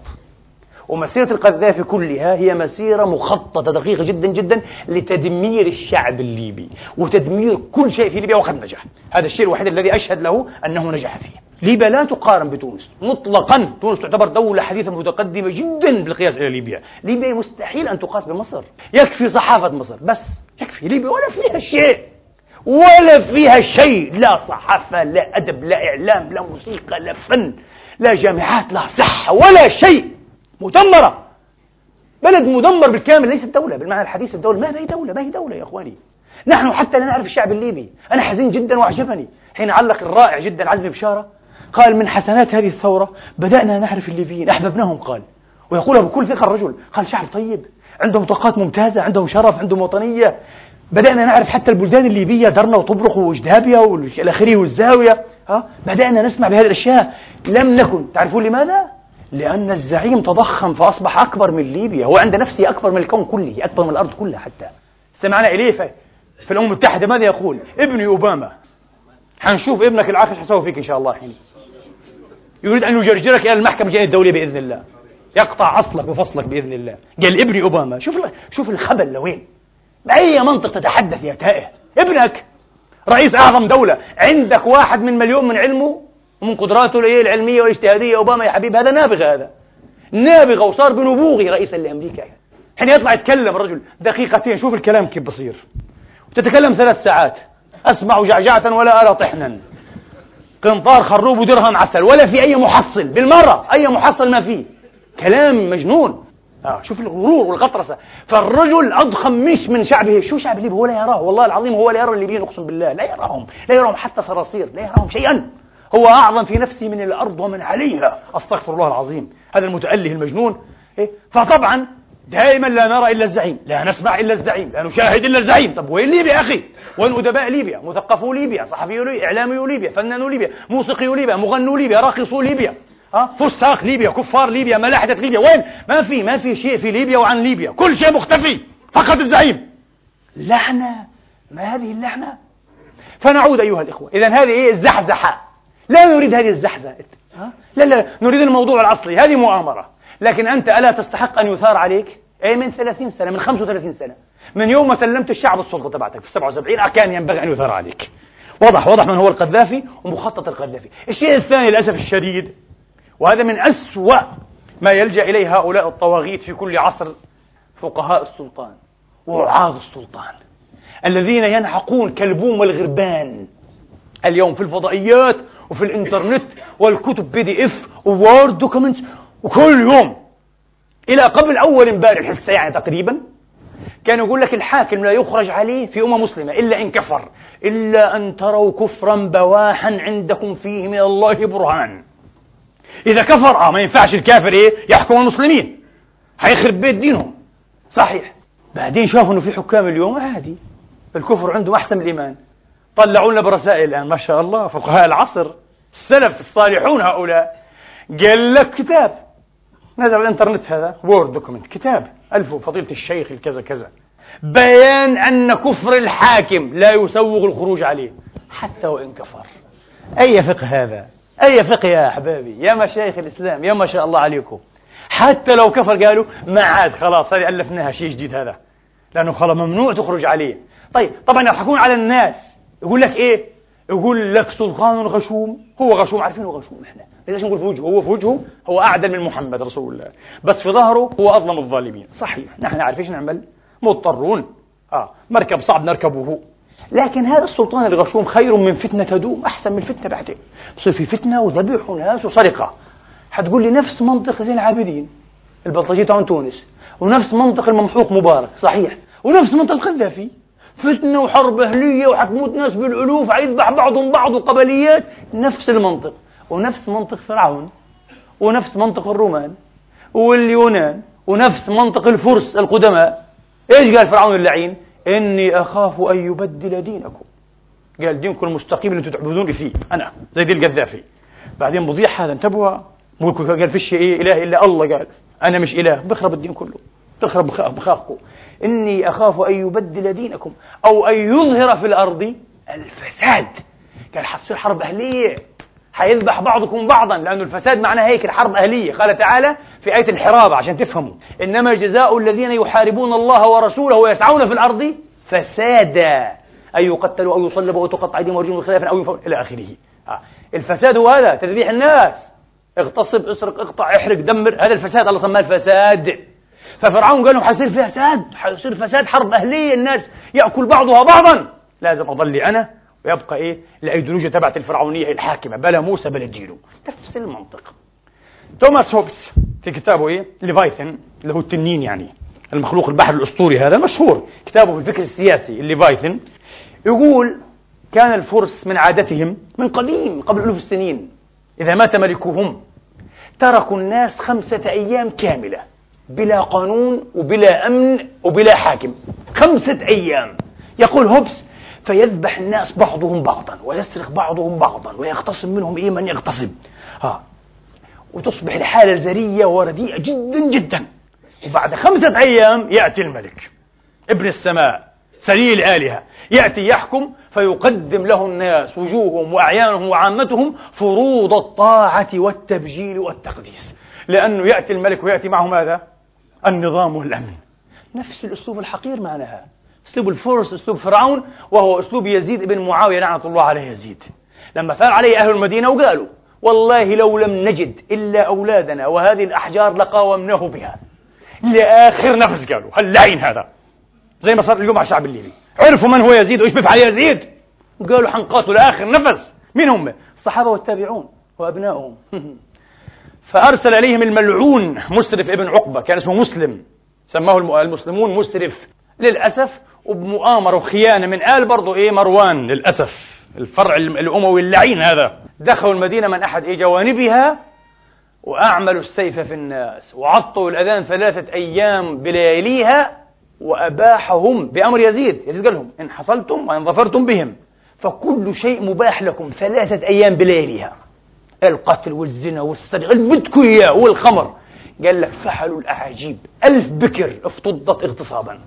S2: ومسيرة القذافي كلها هي مسيرة مخططة دقيقة جدا جدا لتدمير الشعب الليبي وتدمير كل شيء في ليبيا وقد نجح. هذا الشيء الوحيد الذي أشهد له أنه نجح فيه. ليبيا لا تقارن بتونس. مطلقا تونس تعتبر دولة حديثة متقدمة جدا بالقياس إلى ليبيا. ليبيا مستحيل أن تقاس بمصر. يكفي صحافة مصر. بس يكفي ليبيا ولا فيها شيء. ولا فيها شيء. لا صحافة لا أدب لا إعلام لا موسيقى لا فن لا جامعات لا صحة ولا شيء. مدمرة. بلد مدمر بالكامل ليست دولة. بالمعنى الحديث الدولة ما هي دولة ما هي دولة يا إخواني. نحن حتى لا نعرف الشعب الليبي. أنا حزين جدا وأعجبني. حين علق الرائع جدا عزمي بشارة قال من حسنات هذه الثورة بدأنا نعرف الليبيين. أحببناهم قال. ويقولها بكل ثقة الرجل قال شعب طيب عندهم طاقات ممتازة عندهم شرف عندهم وطنية. بدأنا نعرف حتى البلدان الليبية درنا وطبرق وجدابيا والى اخره والزاوية. ها؟ بدأنا نسمع بهذه الأشياء. لم نكن. تعرفون لماذا؟ لأن الزعيم تضخم فأصبح أكبر من ليبيا. هو عند نفسه أكبر من الكون كله أكبر من الأرض كلها حتى. استمعنا إليه في الأمم المتحدة ماذا يقول؟ ابني أوباما. حنشوف ابنك العاقل حسوي فيك إن شاء الله حين. يريد أن يجرجرك إلى المحكمة الجنائية الدولية بإذن الله. يقطع أصلك وفصلك بإذن الله. قال ابني أوباما شوف شوف الخبل لوين. بأي منطق تتحدث يا تائه؟ ابنك رئيس أعظم دولة عندك واحد من مليون من علمه ومن قدراته العلمية والاجتهادية أوباما يا حبيبي هذا نابغة هذا. نابغة وصار بنبوغه رئيسا لأمريكا. حين يطلع يتكلم الرجل دقيقتين شوف الكلام كيف بصير. وتتكلم ثلاث ساعات. أسمع جعجعة ولا أرى طحنا. قنطار خروب ودرهم عسل ولا في أي محصل. بالمرة أي محصل ما فيه كلام مجنون. آه شوف الغرور والغطرسة. فالرجل أضخم مش من شعبه. شو شعب الليبي هو لا يراه. والله العظيم هو لا يرى الليبيين أقسم بالله لا يراهم. لا يراهم حتى صراصير لا يراهم شيئا. هو أعظم في نفسه من الأرض ومن عليها. أستغفر الله العظيم. هذا المتأله المجنون. إيه؟ فطبعا دائما لا نرى إلا الزعيم. لا نسمع إلا الزعيم. لا نشاهد إلا الزعيم. طب وين ليبيا أخي؟ وين أدباء ليبيا؟ مثقفو ليبيا صحفيو ليبيا إعلاميو ليبيا فنانو ليبيا موسيقيو ليبيا مغنو ليبيا راقصو ليبيا. ها؟ فساق ليبيا كفار ليبيا ملاحدة ليبيا. وين؟ ما في ما في شيء في ليبيا وعن ليبيا. كل شيء مختفي. فقط الزعيم. لعنة. ما هذه اللعنة؟ فنعود أيها الإخوة. إذا هذه إيه الزحزحة. لا نريد هذه الزحزحة لا لا نريد الموضوع الأصلي هذه مؤامرة. لكن أنت ألا تستحق أن يثار عليك؟ أي من 30 سنة من 35 سنة. من يوم ما سلمت الشعب السلطة تبعتك في 77 كان ينبغي أن يثار عليك. واضح واضح من هو القذافي ومخطط القذافي. الشيء الثاني للأسف الشديد وهذا من أسوأ ما يلجأ إليه هؤلاء الطواغيت في كل عصر فقهاء السلطان ووعاظ السلطان. الذين ينعقون كالبوم والغربان اليوم في الفضائيات وفي الإنترنت والكتب PDF و Word documents وكل يوم. إلى قبل أول امبارح يعني تقريبا كان يقول لك الحاكم لا يخرج عليه في أمة مسلمة إلا إن كفر إلا أن تروا كفرا بواحا عندكم فيه من الله برهان. إذا كفر آه ما ينفعش الكافر إيه يحكم المسلمين. هيخرب بيت دينهم. صحيح. بعدين شافوا إنه في حكام اليوم عادي. الكفر عندهم أحسن من الإيمان. طلعوا لنا برسائل الآن ما شاء الله فقهاء العصر. السلف الصالحون هؤلاء قال لك كتاب. نزل على الإنترنت هذا Word document كتاب. ألف فضيلة الشيخ الكذا كذا. بيان أن كفر الحاكم لا يسوغ الخروج عليه حتى وإن كفر. أي فقه هذا؟ أي فقه يا أحبابي؟ يا مشايخ الإسلام يا ما شاء الله عليكم. حتى لو كفر قالوا ما عاد خلاص هذه ألفناها شيء جديد هذا. لأنه خلاص ممنوع تخرج عليه. طيب طبعا يضحكون على الناس. يقول لك إيه؟ يقول لك سلطان غشوم هو غشوم عارفين هو غشوم إحنا. ليش نقول في وجهه؟ هو في وجهه هو أعدل من محمد رسول الله. بس في ظهره هو أظلم الظالمين. صحيح. نحن عارف إيش نعمل؟ مضطرون. آه. مركب صعب نركبه. لكن هذا السلطان الغشوم خير من فتنة تدوم أحسن من فتنة بعدين بصير في فتنة وذبح وناس وسرقة. حتقول لي نفس منطق زين العابدين البلطجية تاعون تونس ونفس منطق الممحوق مبارك صحيح. ونفس منطق القذافي. فتنة وحرب أهلية وحتموت ناس بالألوف حيذبح بعضهم بعض وقبليات. نفس المنطق ونفس منطق فرعون ونفس منطق الرومان واليونان ونفس منطق الفرس القدماء. إيش قال فرعون اللعين؟ إني أخاف أن يبدل دينكم. قال دينكم المستقيم اللي أنتم تعبدون فيه. أنا زي دي القذافي. بعدين بضيع هذا انتبهوا. قال فيش إيه إله إلا الله قال. أنا مش إله بخرب الدين كله. تخرب بخاخكم إني أخاف أن يبدل دينكم أو أن يظهر في الأرض الفساد. قال حتصير حرب أهلية. حيذبح بعضكم بعضا لأن الفساد معناه هيك الحرب أهلية. قال تعالى في آية الحراب عشان تفهموا. إنما جزاء الذين يحاربون الله ورسوله ويسعون في الأرض فسادا. أن يقتلوا أو يصلبوا أو تقطع أيديهم وأرجلهم خلافا أو ينفوا إلى آخره. آه. الفساد هو هذا تذبيح الناس. اغتصب اسرق اقطع احرق دمر. هذا الفساد الله سماه الفساد. ففرعون قال لهم حيصير فساد حيصير فساد حرب أهلية الناس يأكل بعضها بعضا. لازم أضل أنا ويبقى إيه؟ الأيديولوجيا تبعت الفرعونية الحاكمة. بلا موسى بلا دينه نفس المنطق. توماس هوبس في كتابه إيه؟ Leviathan اللي هو التنين يعني المخلوق البحر الأسطوري هذا مشهور. كتابه في الفكر السياسي ال Leviathan يقول كان الفرس من عادتهم من قديم قبل ألوف السنين. إذا مات ملكهم تركوا الناس خمسة أيام كاملة. بلا قانون وبلا أمن وبلا حاكم. خمسة أيام. يقول هوبس فيذبح الناس بعضهم بعضا ويسرق بعضهم بعضا ويغتصب منهم إيه؟ من يغتصب. ها. وتصبح الحالة الزرية ورديئة جدا جدا. وبعد خمسة أيام يأتي الملك. ابن السماء سري الآلهة. يأتي يحكم فيقدم له الناس وجوههم وأعيانهم وعامتهم فروض الطاعة والتبجيل والتقديس. لأنه يأتي الملك ويأتي معه ماذا؟ النظام والأمن نفس الأسلوب الحقير معناها. أسلوب الفرس أسلوب فرعون وهو أسلوب يزيد بن معاوية لعنة الله عليه يزيد. لما ثار عليه أهل المدينة وقالوا والله لو لم نجد إلا أولادنا وهذه الأحجار لقاومناه بها. لآخر نفس قالوا هاللعين هذا؟ زي ما صار اليوم على الشعب الليبي. عرفوا من هو يزيد وإيش بيفعل يزيد. قالوا حنقاتل لآخر نفس. مين هم الصحابة والتابعون وأبنائهم. فأرسل إليهم الملعون مسرف ابن عقبة كان اسمه مسلم سماه المسلمون مسرف. للأسف وبمؤامرة وخيانة من آل برضو إيه مروان للأسف. الفرع الأموي اللعين هذا. دخلوا المدينة من أحد إيه جوانبها وأعملوا السيف في الناس وعطوا الأذان ثلاثة أيام بلياليها وأباحهم بأمر يزيد. يزيد قال لهم إن حصلتم وإن ظفرتم بهم فكل شيء مباح لكم ثلاثة أيام بلياليها. القتل والزنا والسرقة اللي إياه والخمر. قال لك فعلوا الأعاجيب. ألف بكر افتضت اغتصابا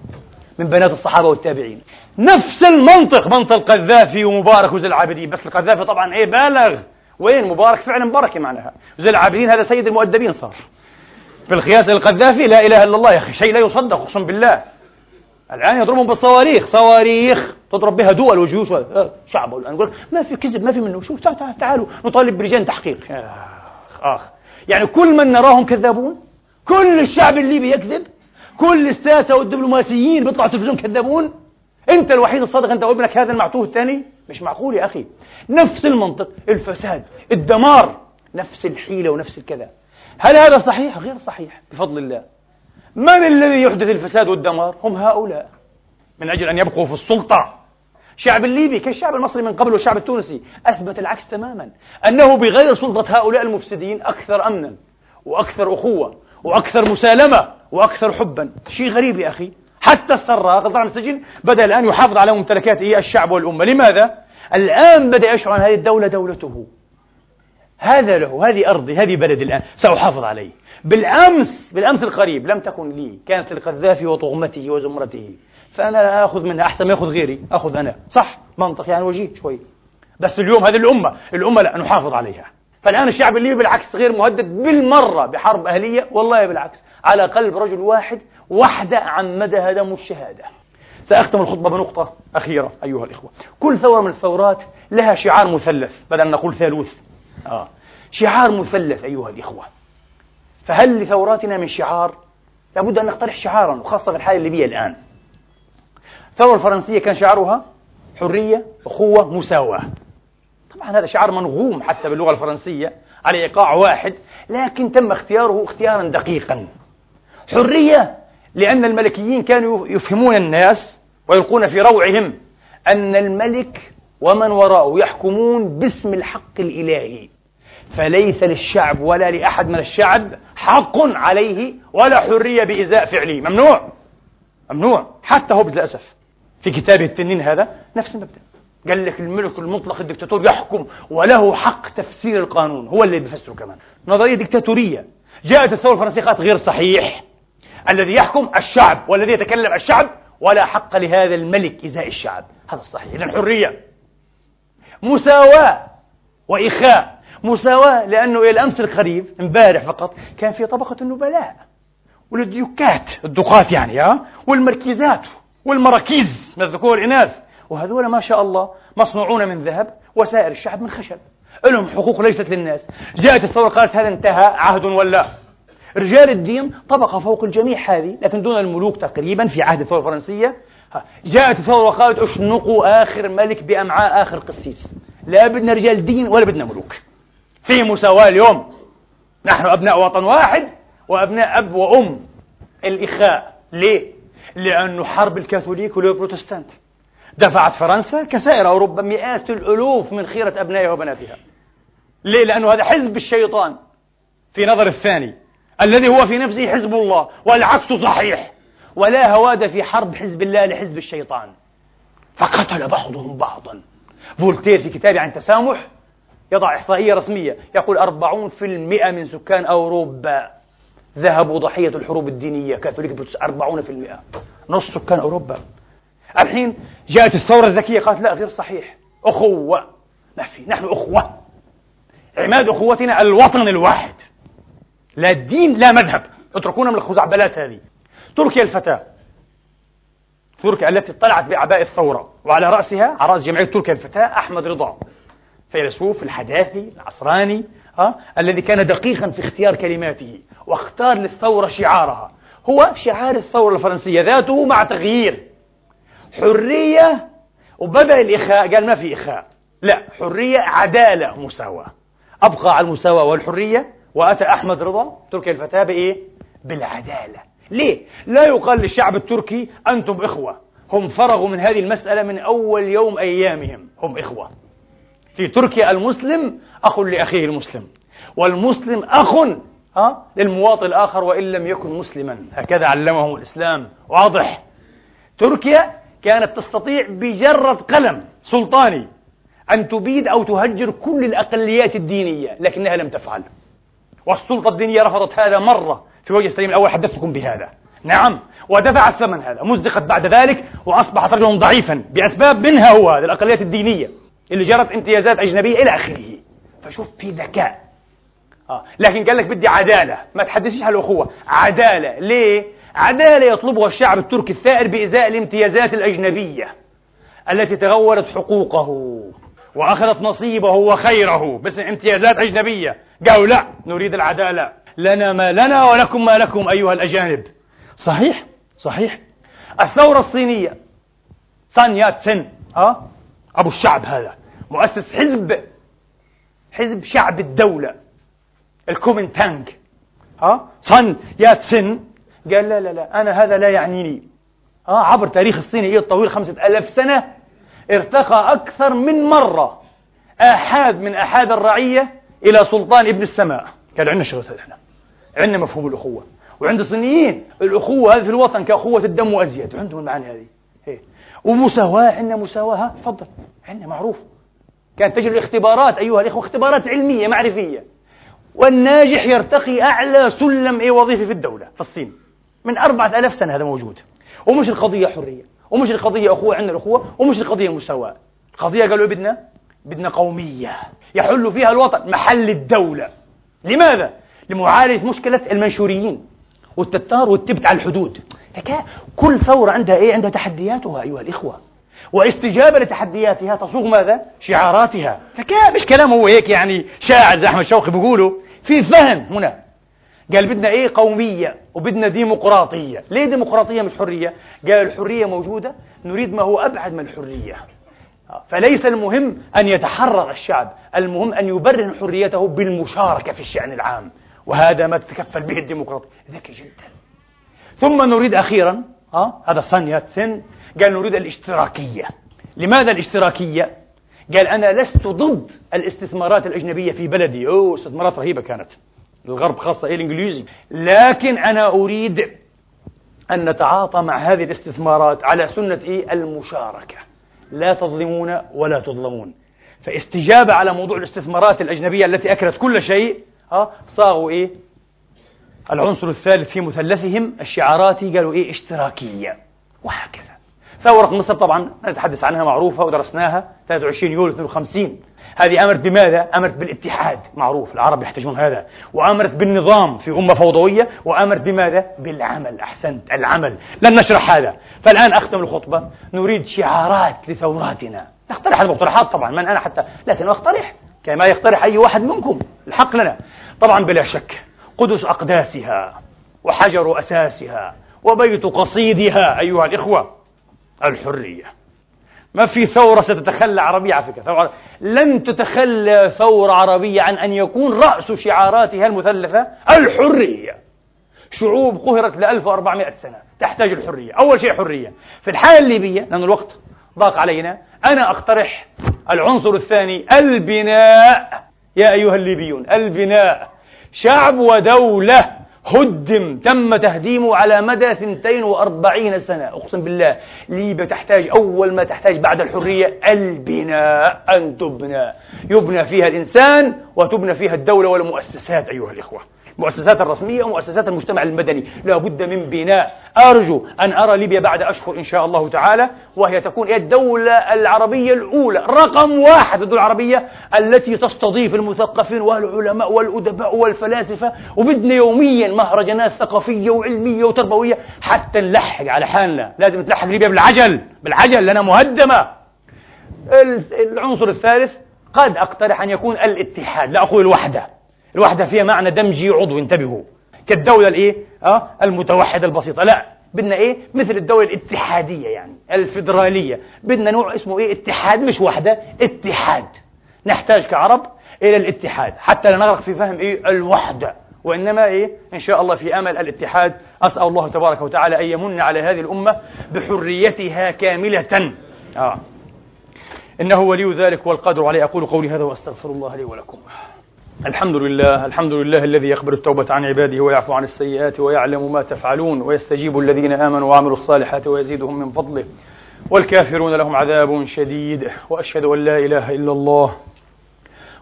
S2: من بنات الصحابة والتابعين. نفس المنطق منطق القذافي ومبارك وزي العابدين. بس القذافي طبعا إيه بالغ. وين مبارك؟ فعلا بركة معناها. زي العابدين هذا سيد المؤدبين صار. في القياس القذافي لا إله إلا الله يا أخي شيء لا يصدق أقسم بالله. الآن يضربهم بالصواريخ. صواريخ. تضرب بها دول وجيوش آه، شعب. الآن يقول ما في كذب ما في منه. شوف تعالوا نطالب بلجان تحقيق. يا آخ يعني كل من نراهم كذابون كل الشعب الليبي يكذب كل الساسة والدبلوماسيين بيطلعوا التلفزيون كذابون. أنت الوحيد الصادق أنت وابنك هذا المعتوه الثاني؟ مش معقول يا أخي. نفس المنطق الفساد الدمار نفس الحيلة ونفس الكذا. هل هذا صحيح؟ غير صحيح بفضل الله. من الذي يحدث الفساد والدمار؟ هم هؤلاء. من أجل أن يبقوا في السلطة. الشعب الليبي كالشعب المصري من قبل والشعب التونسي أثبت العكس تماما. أنه بغير سلطة هؤلاء المفسدين أكثر أمنا وأكثر أخوة وأكثر مسالمة وأكثر حبا. شيء غريب يا أخي. حتى السراق من السجن بدأ الآن يحافظ على ممتلكاته الشعب والأمة. لماذا؟ الآن بدأ يشعر أن هذه الدولة دولته. هذا له هذه أرضي هذه بلدي الآن سأحافظ عليه. بالأمس بالأمس القريب لم تكن لي كانت للقذافي وطغمته وزمرته. فأنا آخذ منها أحسن ما يأخذ غيري أخذ أنا. صح؟ منطق يعني وجيه شوي. بس اليوم هذه الأمة الأمة لا نحافظ عليها. فالآن الشعب الليبي بالعكس غير مهدد بالمرة بحرب أهلية والله بالعكس. على قلب رجل واحد وحدة عمدها دم الشهادة. سأختم الخطبة بنقطة أخيرة أيها الإخوة. كل ثورة من الثورات لها شعار مثلث بدل أن نقول ثالوث. آه. شعار مثلث أيها الإخوة. فهل لثوراتنا من شعار؟ لابد أن نقترح شعارا وخاصة في الحالة الليبية الآن. الثورة الفرنسية كان شعارها حرية أخوة مساواة. طبعا هذا شعار منغوم حتى باللغة الفرنسية على إيقاع واحد لكن تم اختياره اختيارا دقيقا. حرية لأن الملكيين كانوا يفهمون الناس ويلقون في روعهم أن الملك ومن وراءه يحكمون باسم الحق الإلهي. فليس للشعب ولا لأحد من الشعب حق عليه ولا حرية بإزاء فعله. ممنوع. ممنوع. حتى هوبز للأسف. في كتابه التنين هذا نفس المبدأ. قال لك الملك المطلق الدكتاتور يحكم وله حق تفسير القانون هو اللي بيفسره كمان. نظرية دكتاتورية. جاءت الثورة الفرنسية قالت غير صحيح. الذي يحكم الشعب والذي يتكلم الشعب ولا حق لهذا الملك إزاء الشعب. هذا الصحيح. إذا حرية. مساواة وإخاء. مساواة لأنه إلى الأمس القريب امبارح فقط كان في طبقة النبلاء. والديوكات الدقات يعني ها؟ والمركزات. والمراكيز من الذكور والإناث. وهذول ما شاء الله مصنوعون من ذهب وسائر الشعب من خشب. لهم حقوق ليست للناس. جاءت الثورة قالت هذا انتهى عهد ولا. رجال الدين طبقة فوق الجميع هذه لكن دون الملوك تقريبا في عهد الثورة الفرنسية. جاءت الثورة وقالت أشنقوا آخر ملك بأمعاء آخر قسيس. لا بدنا رجال دين ولا بدنا ملوك. في مساواة اليوم. نحن أبناء وطن واحد وأبناء أب وأم. الإخاء ليه؟ لأنه حرب الكاثوليك والبروتستانت دفعت فرنسا كسائر أوروبا مئات الألوف من خيرة أبنائها وبناتها. ليه؟ لأنه هذا حزب الشيطان. في نظر الثاني الذي هو في نفسه حزب الله والعكس صحيح. ولا هواد في حرب حزب الله لحزب الشيطان. فقتل بعضهم بعضا. فولتير في كتابه عن التسامح يضع إحصائية رسمية يقول أربعون في المئة من سكان أوروبا. ذهبوا ضحية الحروب الدينية كاثوليك أربعون في المئة. نصف سكان أوروبا. الحين جاءت الثورة الذكية قالت لا غير صحيح. أخوة. ما في نحن أخوة. عماد أخوتنا الوطن الواحد. لا دين لا مذهب. اتركونا من الخزعبلات هذه. تركيا الفتاة. تركيا التي اطلعت بأعباء الثورة. وعلى رأسها على رأس جمعية تركيا الفتاة أحمد رضا. فيلسوف الحداثي العصراني. ها الذي كان دقيقا في اختيار كلماته واختار للثورة شعارها. هو شعار الثورة الفرنسية ذاته مع تغيير. حرية وبدأ الإخاء قال ما في إخاء. لا حرية عدالة مساواة. أبقى على المساواة والحرية وأتى أحمد رضا تركي الفتاة بإيه؟ بالعدالة. ليه؟ لا يقال للشعب التركي أنتم إخوة. هم فرغوا من هذه المسألة من أول يوم أيامهم. هم إخوة. في تركيا المسلم أخ لأخيه المسلم والمسلم أخ للمواطن الآخر وإن لم يكن مسلما. هكذا علمهم الإسلام. واضح. تركيا كانت تستطيع بجرة قلم سلطاني أن تبيد أو تهجر كل الأقليات الدينية لكنها لم تفعل. والسلطة الدينية رفضت هذا مرة. في وجه السليم الأول حدثتكم بهذا. نعم. ودفع الثمن هذا. مزقت بعد ذلك وأصبحت رجلا ضعيفا بأسباب منها هو هذه الأقليات الدينية. اللي جرت امتيازات أجنبية إلى آخره. فشوف في ذكاء. آه. لكن قال لك بدي عدالة. ما تحدثيش على الأخوة عدالة. ليه؟ عدالة يطلبها الشعب التركي الثائر بإزاء الامتيازات الأجنبية التي تغولت حقوقه وأخذت نصيبه وخيره باسم امتيازات أجنبية. قالوا لا نريد العدالة. لنا ما لنا ولكم ما لكم أيها الأجانب. صحيح؟ صحيح. الثورة الصينية. سان يات سن ها أبو الشعب هذا. مؤسس حزب حزب شعب الدولة الكومن تانج ها؟ سان يات سن. قال لا لا لا أنا هذا لا يعنيني. آه عبر تاريخ الصيني الطويل؟ خمسة ألاف سنة. ارتقى أكثر من مرة. آحاد من آحاد الرعية إلى سلطان ابن السماء. كان عندنا شغل إحنا عندنا مفهوم الأخوة. وعند الصينيين الأخوة هذه في الوطن كأخوة الدم وأزيد. عندهم المعاني هذه. هي. ومساواة عندنا مساواة تفضل. عندنا معروف. كانت تجري الاختبارات أيها الإخوة اختبارات علمية معرفية. والناجح يرتقي أعلى سلم أي وظيفي في الدولة في الصين. من أربعة ألاف سنة هذا موجود. ومش القضية حرية ومش القضية أخوة عندنا الأخوة ومش القضية مساواة. القضية قالوا إيه بدنا بدنا قومية. يحل فيها الوطن محل الدولة. لماذا؟ لمعالجة مشكلة المنشوريين. والتتار والتبت على الحدود. كل ثورة عندها إيه؟ عندها تحدياتها أيها الإخوة. واستجابة لتحدياتها تصوغ ماذا؟ شعاراتها. فكان مش كلام هو هيك يعني شاعر زي أحمد شوقي بيقولوا. في فهم هنا. قال بدنا إيه؟ قومية وبدنا ديمقراطية. ليه ديمقراطية مش حرية؟ قال الحرية موجودة نريد ما هو أبعد من الحرية. فليس المهم أن يتحرر الشعب المهم أن يبرهن حريته بالمشاركة في الشأن العام. وهذا ما تتكفل به الديمقراطية. ذكي جدا. ثم نريد أخيرا أه؟ هذا صن ياتسن قال نريد الاشتراكية. لماذا الاشتراكية؟ قال أنا لست ضد الاستثمارات الأجنبية في بلدي. أوه استثمارات رهيبة كانت. الغرب خاصة إيه الإنجليزي. لكن أنا أريد أن نتعاطى مع هذه الاستثمارات على سنة إيه؟ المشاركة. لا تظلمون ولا تظلمون. فاستجابة على موضوع الاستثمارات الأجنبية التي أكلت كل شيء ها صاغوا إيه؟ العنصر الثالث في مثلثهم الشعاراتي قالوا إيه؟ اشتراكية. وهكذا. ثورة مصر طبعا نتحدث عنها معروفة ودرسناها. 23 يوليو 52 هذه أمرت بماذا؟ أمرت بالاتحاد. معروف العرب يحتاجون هذا. وأمرت بالنظام في أمة فوضوية. وأمرت بماذا؟ بالعمل. أحسنت العمل. لن نشرح هذا. فالآن أختم الخطبة. نريد شعارات لثوراتنا. نقترح المقترحات طبعا. من أنا حتى. لكن أقترح. كما يقترح أي واحد منكم. الحق لنا. طبعا بلا شك. قدس أقداسها وحجر أساسها وبيت قصيدها أيها الإخوة الحرية. ما في ثورة ستتخلى عربية على فكرة. ثورة لن تتخلى ثورة عربية عن أن يكون رأس شعاراتها المثلثة الحرية. شعوب قهرت ل 1400 سنة. تحتاج الحرية. أول شيء حرية. في الحالة الليبية لأن الوقت ضاق علينا. أنا أقترح العنصر الثاني البناء. يا أيها الليبيون البناء. شعب ودولة هدم تم تهديمه على مدى 42 سنة. أقسم بالله ليبيا تحتاج أول ما تحتاج بعد الحرية البناء. أن تبنى. يبنى فيها الإنسان وتبنى فيها الدولة والمؤسسات أيها الإخوة. المؤسسات الرسمية ومؤسسات المجتمع المدني. لا بد من بناء. أرجو أن أرى ليبيا بعد أشهر إن شاء الله تعالى وهي تكون الدولة العربية الأولى رقم واحد الدولة العربية التي تستضيف المثقفين والعلماء والأدباء والفلاسفة وبدنا يوميا مهرجانات ثقافية وعلمية وتربوية حتى نلحق على حالنا. لازم تلحق ليبيا بالعجل بالعجل لنا مهدمة. العنصر الثالث قد أقترح أن يكون الاتحاد. لا أقول الوحدة الوحدة فيها معنى دمجي عضوي انتبهوا كالدولة الإيه؟ آه المتوحدة البسيطة لا بدنا إيه؟ مثل الدولة الاتحادية يعني الفيدرالية بدنا نوع اسمه إيه؟ اتحاد مش وحدة اتحاد نحتاج كعرب إلى الاتحاد حتى لا نغرق في فهم إيه؟ الوحدة وإنما إيه؟ إن شاء الله في أمل الاتحاد أسأل الله تبارك وتعالى أن يمن على هذه الأمة بحريتها كاملة آه. إنه ولي ذلك والقادر عليه أقول قولي هذا وأستغفر الله لي ولكم الحمد لله الحمد لله الذي يقبل التوبة عن عباده ويعفو عن السيئات ويعلم ما تفعلون ويستجيب الذين آمنوا وعملوا الصالحات ويزيدهم من فضله. والكافرون لهم عذاب شديد وأشهد أن لا إله إلا الله.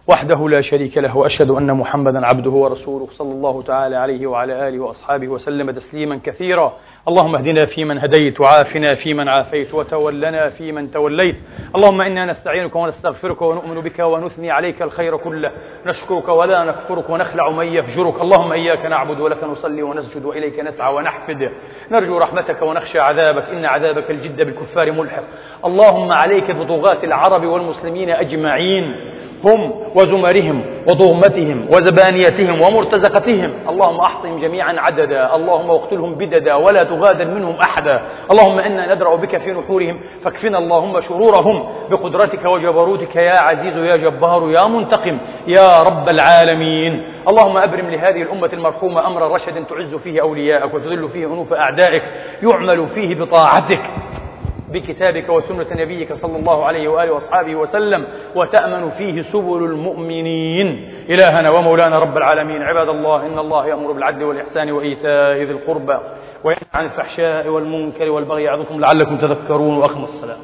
S2: وحده لا شريك له وأشهد أن محمدا عبده ورسوله صلى الله تعالى عليه وعلى آله وأصحابه وسلم تسليما كثيرا. اللهم اهدنا فيمن هديت وعافنا فيمن عافيت وتولنا فيمن توليت. اللهم إنا نستعينك ونستغفرك ونؤمن بك ونثني عليك الخير كله. نشكرك ولا نكفرك ونخلع من يفجرك. اللهم إياك نعبد ولك نصلي ونسجد وإليك نسعى ونحفد. نرجو رحمتك ونخشى عذابك. إن عذابك الجد بالكفار ملحق. اللهم عليك بطغاة العرب والمسلمين أجمعين. هم وزمرهم وضغمتهم وزبانيتهم ومرتزقتهم. اللهم أحصهم جميعا عددا. اللهم واقتلهم بددا ولا تغادر منهم أحدا. اللهم إنا ندرأ بك في نحورهم. فاكفنا اللهم شرورهم بقدرتك وجبروتك يا عزيز يا جبار يا منتقم يا رب العالمين. اللهم أبرم لهذه الأمة المرحومة أمر رشد تعز فيه أولياءك وتذل فيه أنوف أعدائك يعمل فيه بطاعتك. بكتابك وسنة نبيك صلى الله عليه وآله وأصحابه وسلم وتأمن فيه سبل المؤمنين. إلهنا ومولانا رب العالمين عباد الله إن الله يأمر بالعدل والإحسان وإيتاء ذي القربى وينهى عن الفحشاء والمنكر والبغي يعظكم لعلكم تذكرون وأقم الصلاة.